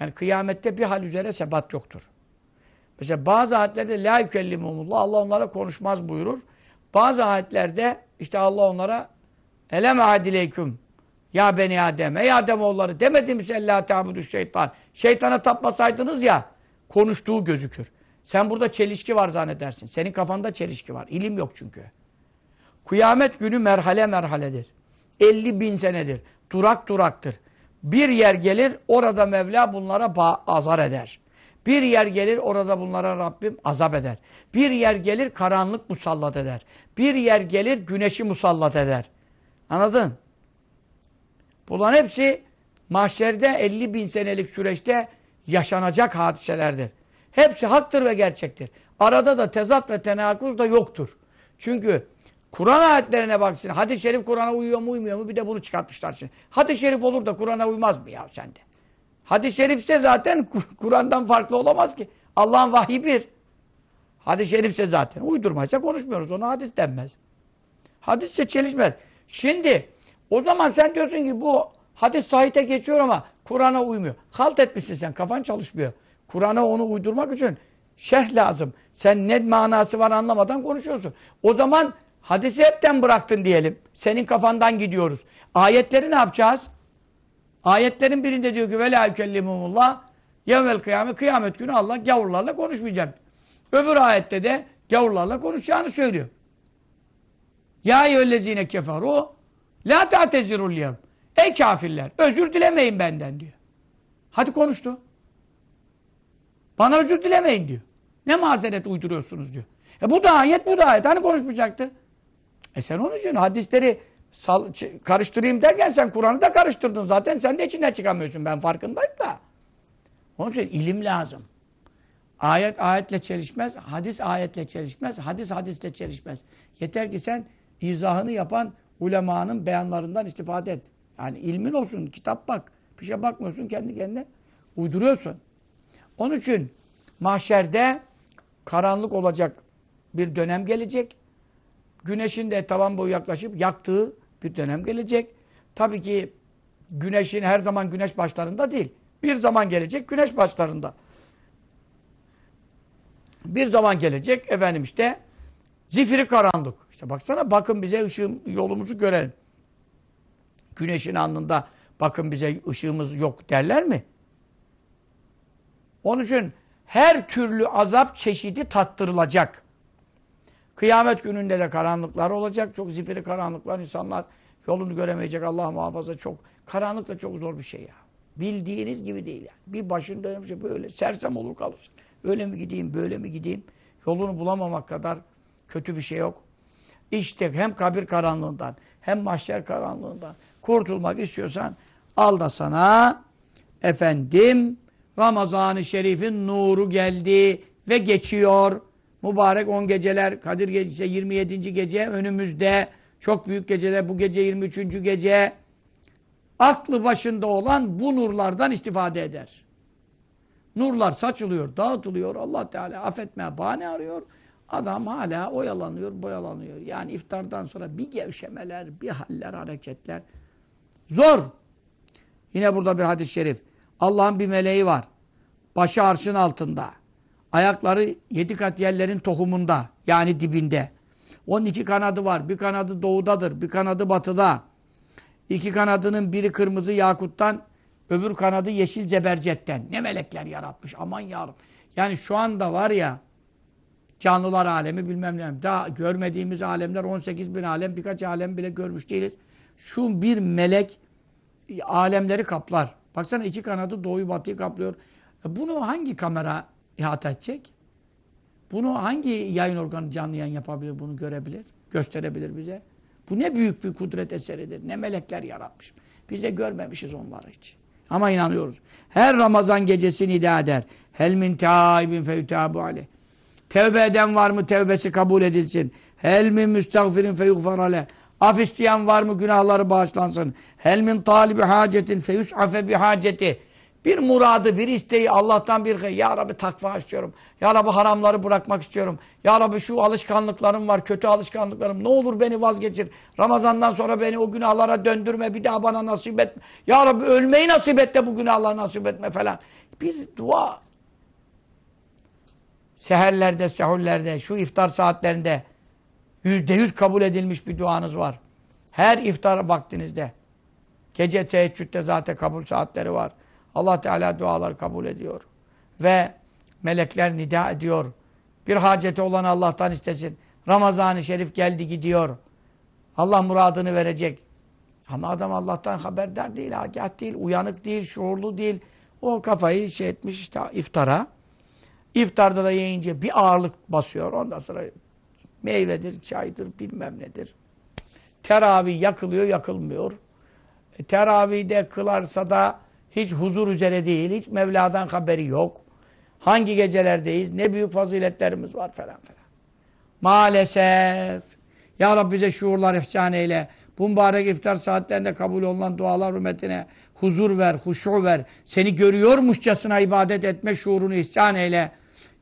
Yani kıyamette bir hal üzere sebat yoktur. Mesela bazı ayetlerde la yükellimumullah Allah onlara konuşmaz buyurur. Bazı ayetlerde işte Allah onlara elem adileyküm ya beni Adem ey Adem oğulları demedim mi sen la ta'budu şeytan. Şeytana tapmasaydınız ya konuştuğu gözükür. Sen burada çelişki var zannedersin. Senin kafanda çelişki var. İlim yok çünkü. Kıyamet günü merhale merhaledir. 50 bin senedir. Durak duraktır. Bir yer gelir orada Mevla bunlara azar eder. Bir yer gelir orada bunlara Rabbim azap eder. Bir yer gelir karanlık musallat eder. Bir yer gelir güneşi musallat eder. Anladın? Bunların hepsi mahşerde 50 bin senelik süreçte yaşanacak hadiselerdir. Hepsi haktır ve gerçektir. Arada da tezat ve tenakuz da yoktur. Çünkü Kur'an ayetlerine baksın. Hadis-i şerif Kur'an'a uyuyor mu uymuyor mu bir de bunu çıkartmışlar şimdi. Hadis-i şerif olur da Kur'an'a uymaz mı ya sende? Hadis-i şerifse zaten Kur'an'dan farklı olamaz ki. Allah'ın vahyi bir. Hadis-i şerifse zaten. Uydurmaysa konuşmuyoruz. Ona hadis denmez. Hadisse çelişmez. Şimdi o zaman sen diyorsun ki bu hadis sahite geçiyor ama Kur'an'a uymuyor. Halt etmişsin sen. Kafan çalışmıyor. Kur'an'a onu uydurmak için şerh lazım. Sen ne manası var anlamadan konuşuyorsun. O zaman hadisi hepten bıraktın diyelim. Senin kafandan gidiyoruz. Ayetleri ne yapacağız? Ayetlerin birinde diyor ki la yükellimumullah yevvel kıyamet kıyamet günü Allah gavurlarla konuşmayacak. Öbür ayette de gavurlarla konuşacağını söylüyor. Ya eyyühellezine keferu la ta'tezirul yev. Ey kafirler özür dilemeyin benden diyor. Hadi konuştu. Bana özür dilemeyin diyor. Ne mazeret uyduruyorsunuz diyor. E bu da ayet bu da ayet. Hani konuşmayacaktı? E sen onun için hadisleri sal, karıştırayım derken sen Kur'an'ı da karıştırdın zaten. Sen de içinden çıkamıyorsun. Ben farkındayım da. Onun için ilim lazım. Ayet ayetle çelişmez. Hadis ayetle çelişmez. Hadis hadisle çelişmez. Yeter ki sen izahını yapan ulemanın beyanlarından istifade et. Yani ilmin olsun. Kitap bak. Bir şey bakmıyorsun kendi kendine. Uyduruyorsun. Onun için mahşerde karanlık olacak bir dönem gelecek. Güneşin de tavan boyu yaklaşıp yaktığı bir dönem gelecek. Tabii ki güneşin her zaman güneş başlarında değil. Bir zaman gelecek güneş başlarında. Bir zaman gelecek efendim işte zifiri karanlık. İşte baksana bakın bize ışığım, yolumuzu görelim. Güneşin alnında bakın bize ışığımız yok derler mi? Onun için her türlü azap çeşidi tattırılacak. Kıyamet gününde de karanlıklar olacak. Çok zifiri karanlıklar. insanlar yolunu göremeyecek. Allah muhafaza çok. Karanlık da çok zor bir şey ya. Bildiğiniz gibi değil yani. Bir başın dönmüş böyle sersem olur kalırsın. Öyle mi gideyim, böyle mi gideyim? Yolunu bulamamak kadar kötü bir şey yok. İşte hem kabir karanlığından hem mahşer karanlığından kurtulmak istiyorsan al da sana efendim Ramazan-ı Şerif'in nuru geldi ve geçiyor. Mübarek 10 geceler, Kadir Gecesi 27. gece önümüzde. Çok büyük geceler, bu gece 23. gece. Aklı başında olan bu nurlardan istifade eder. Nurlar saçılıyor, dağıtılıyor. Allah Teala affetmeye bahane arıyor. Adam hala oyalanıyor, boyalanıyor. Yani iftardan sonra bir gevşemeler, bir haller, hareketler. Zor. Yine burada bir hadis-i şerif. Allah'ın bir meleği var. Başı arşın altında. Ayakları yedi kat yerlerin tohumunda. Yani dibinde. Onun iki kanadı var. Bir kanadı doğudadır. Bir kanadı batıda. İki kanadının biri kırmızı yakuttan, öbür kanadı yeşil zebercetten. Ne melekler yaratmış. Aman yarabbim. Yani şu anda var ya canlılar alemi bilmem ne. Daha görmediğimiz alemler 18 bin alem birkaç alem bile görmüş değiliz. Şu bir melek alemleri kaplar. Baksana iki kanadı doğuyu batıyı kaplıyor. E bunu hangi kamera ihata edecek? Bunu hangi yayın organı canlı yayın yapabilir, bunu görebilir, gösterebilir bize? Bu ne büyük bir kudret eseridir. Ne melekler yaratmış. Biz de görmemişiz onları hiç. Ama inanıyoruz. Her Ramazan gecesi nida eder. Hel min taibin feyutabu aleyh. Tevbe eden var mı tevbesi kabul edilsin. Hel min müstagfirin feyugfar aleyh. Af isteyen var mı günahları bağışlansın. Hel min talibi hacetin feyus'afe bi haceti. Bir muradı, bir isteği Allah'tan bir Ya Rabbi takva istiyorum. Ya Rabbi haramları bırakmak istiyorum. Ya Rabbi şu alışkanlıklarım var, kötü alışkanlıklarım. Ne olur beni vazgeçir. Ramazandan sonra beni o günahlara döndürme. Bir daha bana nasip et. Ya Rabbi ölmeyi nasip et de bu günahları nasip etme falan. Bir dua. Seherlerde, sehurlerde, şu iftar saatlerinde yüzde yüz kabul edilmiş bir duanız var. Her iftar vaktinizde. Gece teheccüde zaten kabul saatleri var. Allah Teala dualar kabul ediyor. Ve melekler nida ediyor. Bir haceti olan Allah'tan istesin. Ramazan-ı Şerif geldi gidiyor. Allah muradını verecek. Ama adam Allah'tan haberdar değil, agah değil, uyanık değil, şuurlu değil. O kafayı şey etmiş işte iftara. İftarda da yiyince bir ağırlık basıyor. Ondan sonra meyvedir, çaydır, bilmem nedir. Teravih yakılıyor, yakılmıyor. E, teravihde kılarsa da hiç huzur üzere değil, hiç Mevla'dan haberi yok. Hangi gecelerdeyiz, ne büyük faziletlerimiz var falan falan. Maalesef. Ya Rabbi bize şuurlar ihsan eyle. Bu mübarek iftar saatlerinde kabul olunan dualar hürmetine huzur ver, huşu ver. Seni görüyormuşçasına ibadet etme şuurunu ihsan eyle.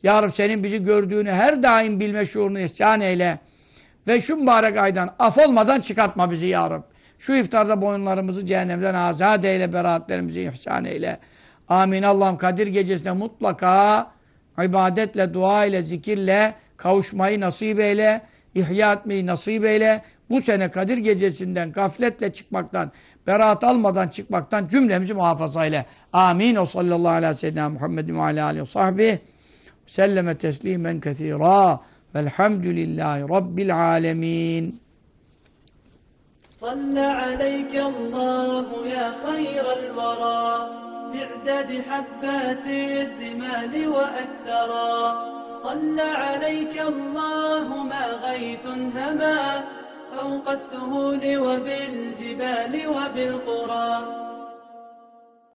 Ya Rabbi senin bizi gördüğünü her daim bilme şuurunu ihsan eyle. Ve şu mübarek aydan af olmadan çıkartma bizi ya Rabbi. Şu iftarda boyunlarımızı cehennemden azat eyle, beraatlerimizi ihsan eyle. Amin. Allah'ım Kadir gecesinde mutlaka ibadetle, dua ile, zikirle kavuşmayı nasip eyle. ihya etmeyi nasip eyle. Bu sene Kadir gecesinden gafletle çıkmaktan, beraat almadan çıkmaktan cümlemizi muhafaza eyle. Amin. O sallallahu aleyhi ve sellem Muhammedin ve aleyhi ve sahbihi selleme teslimen kethira. Velhamdülillahi Rabbil alemin. صلى عليك الله يا خير الورى تعداد حبات الرمال وأكثرا صلى عليك الله ما غيث هما فوق السهول وبالجبال وبالقرى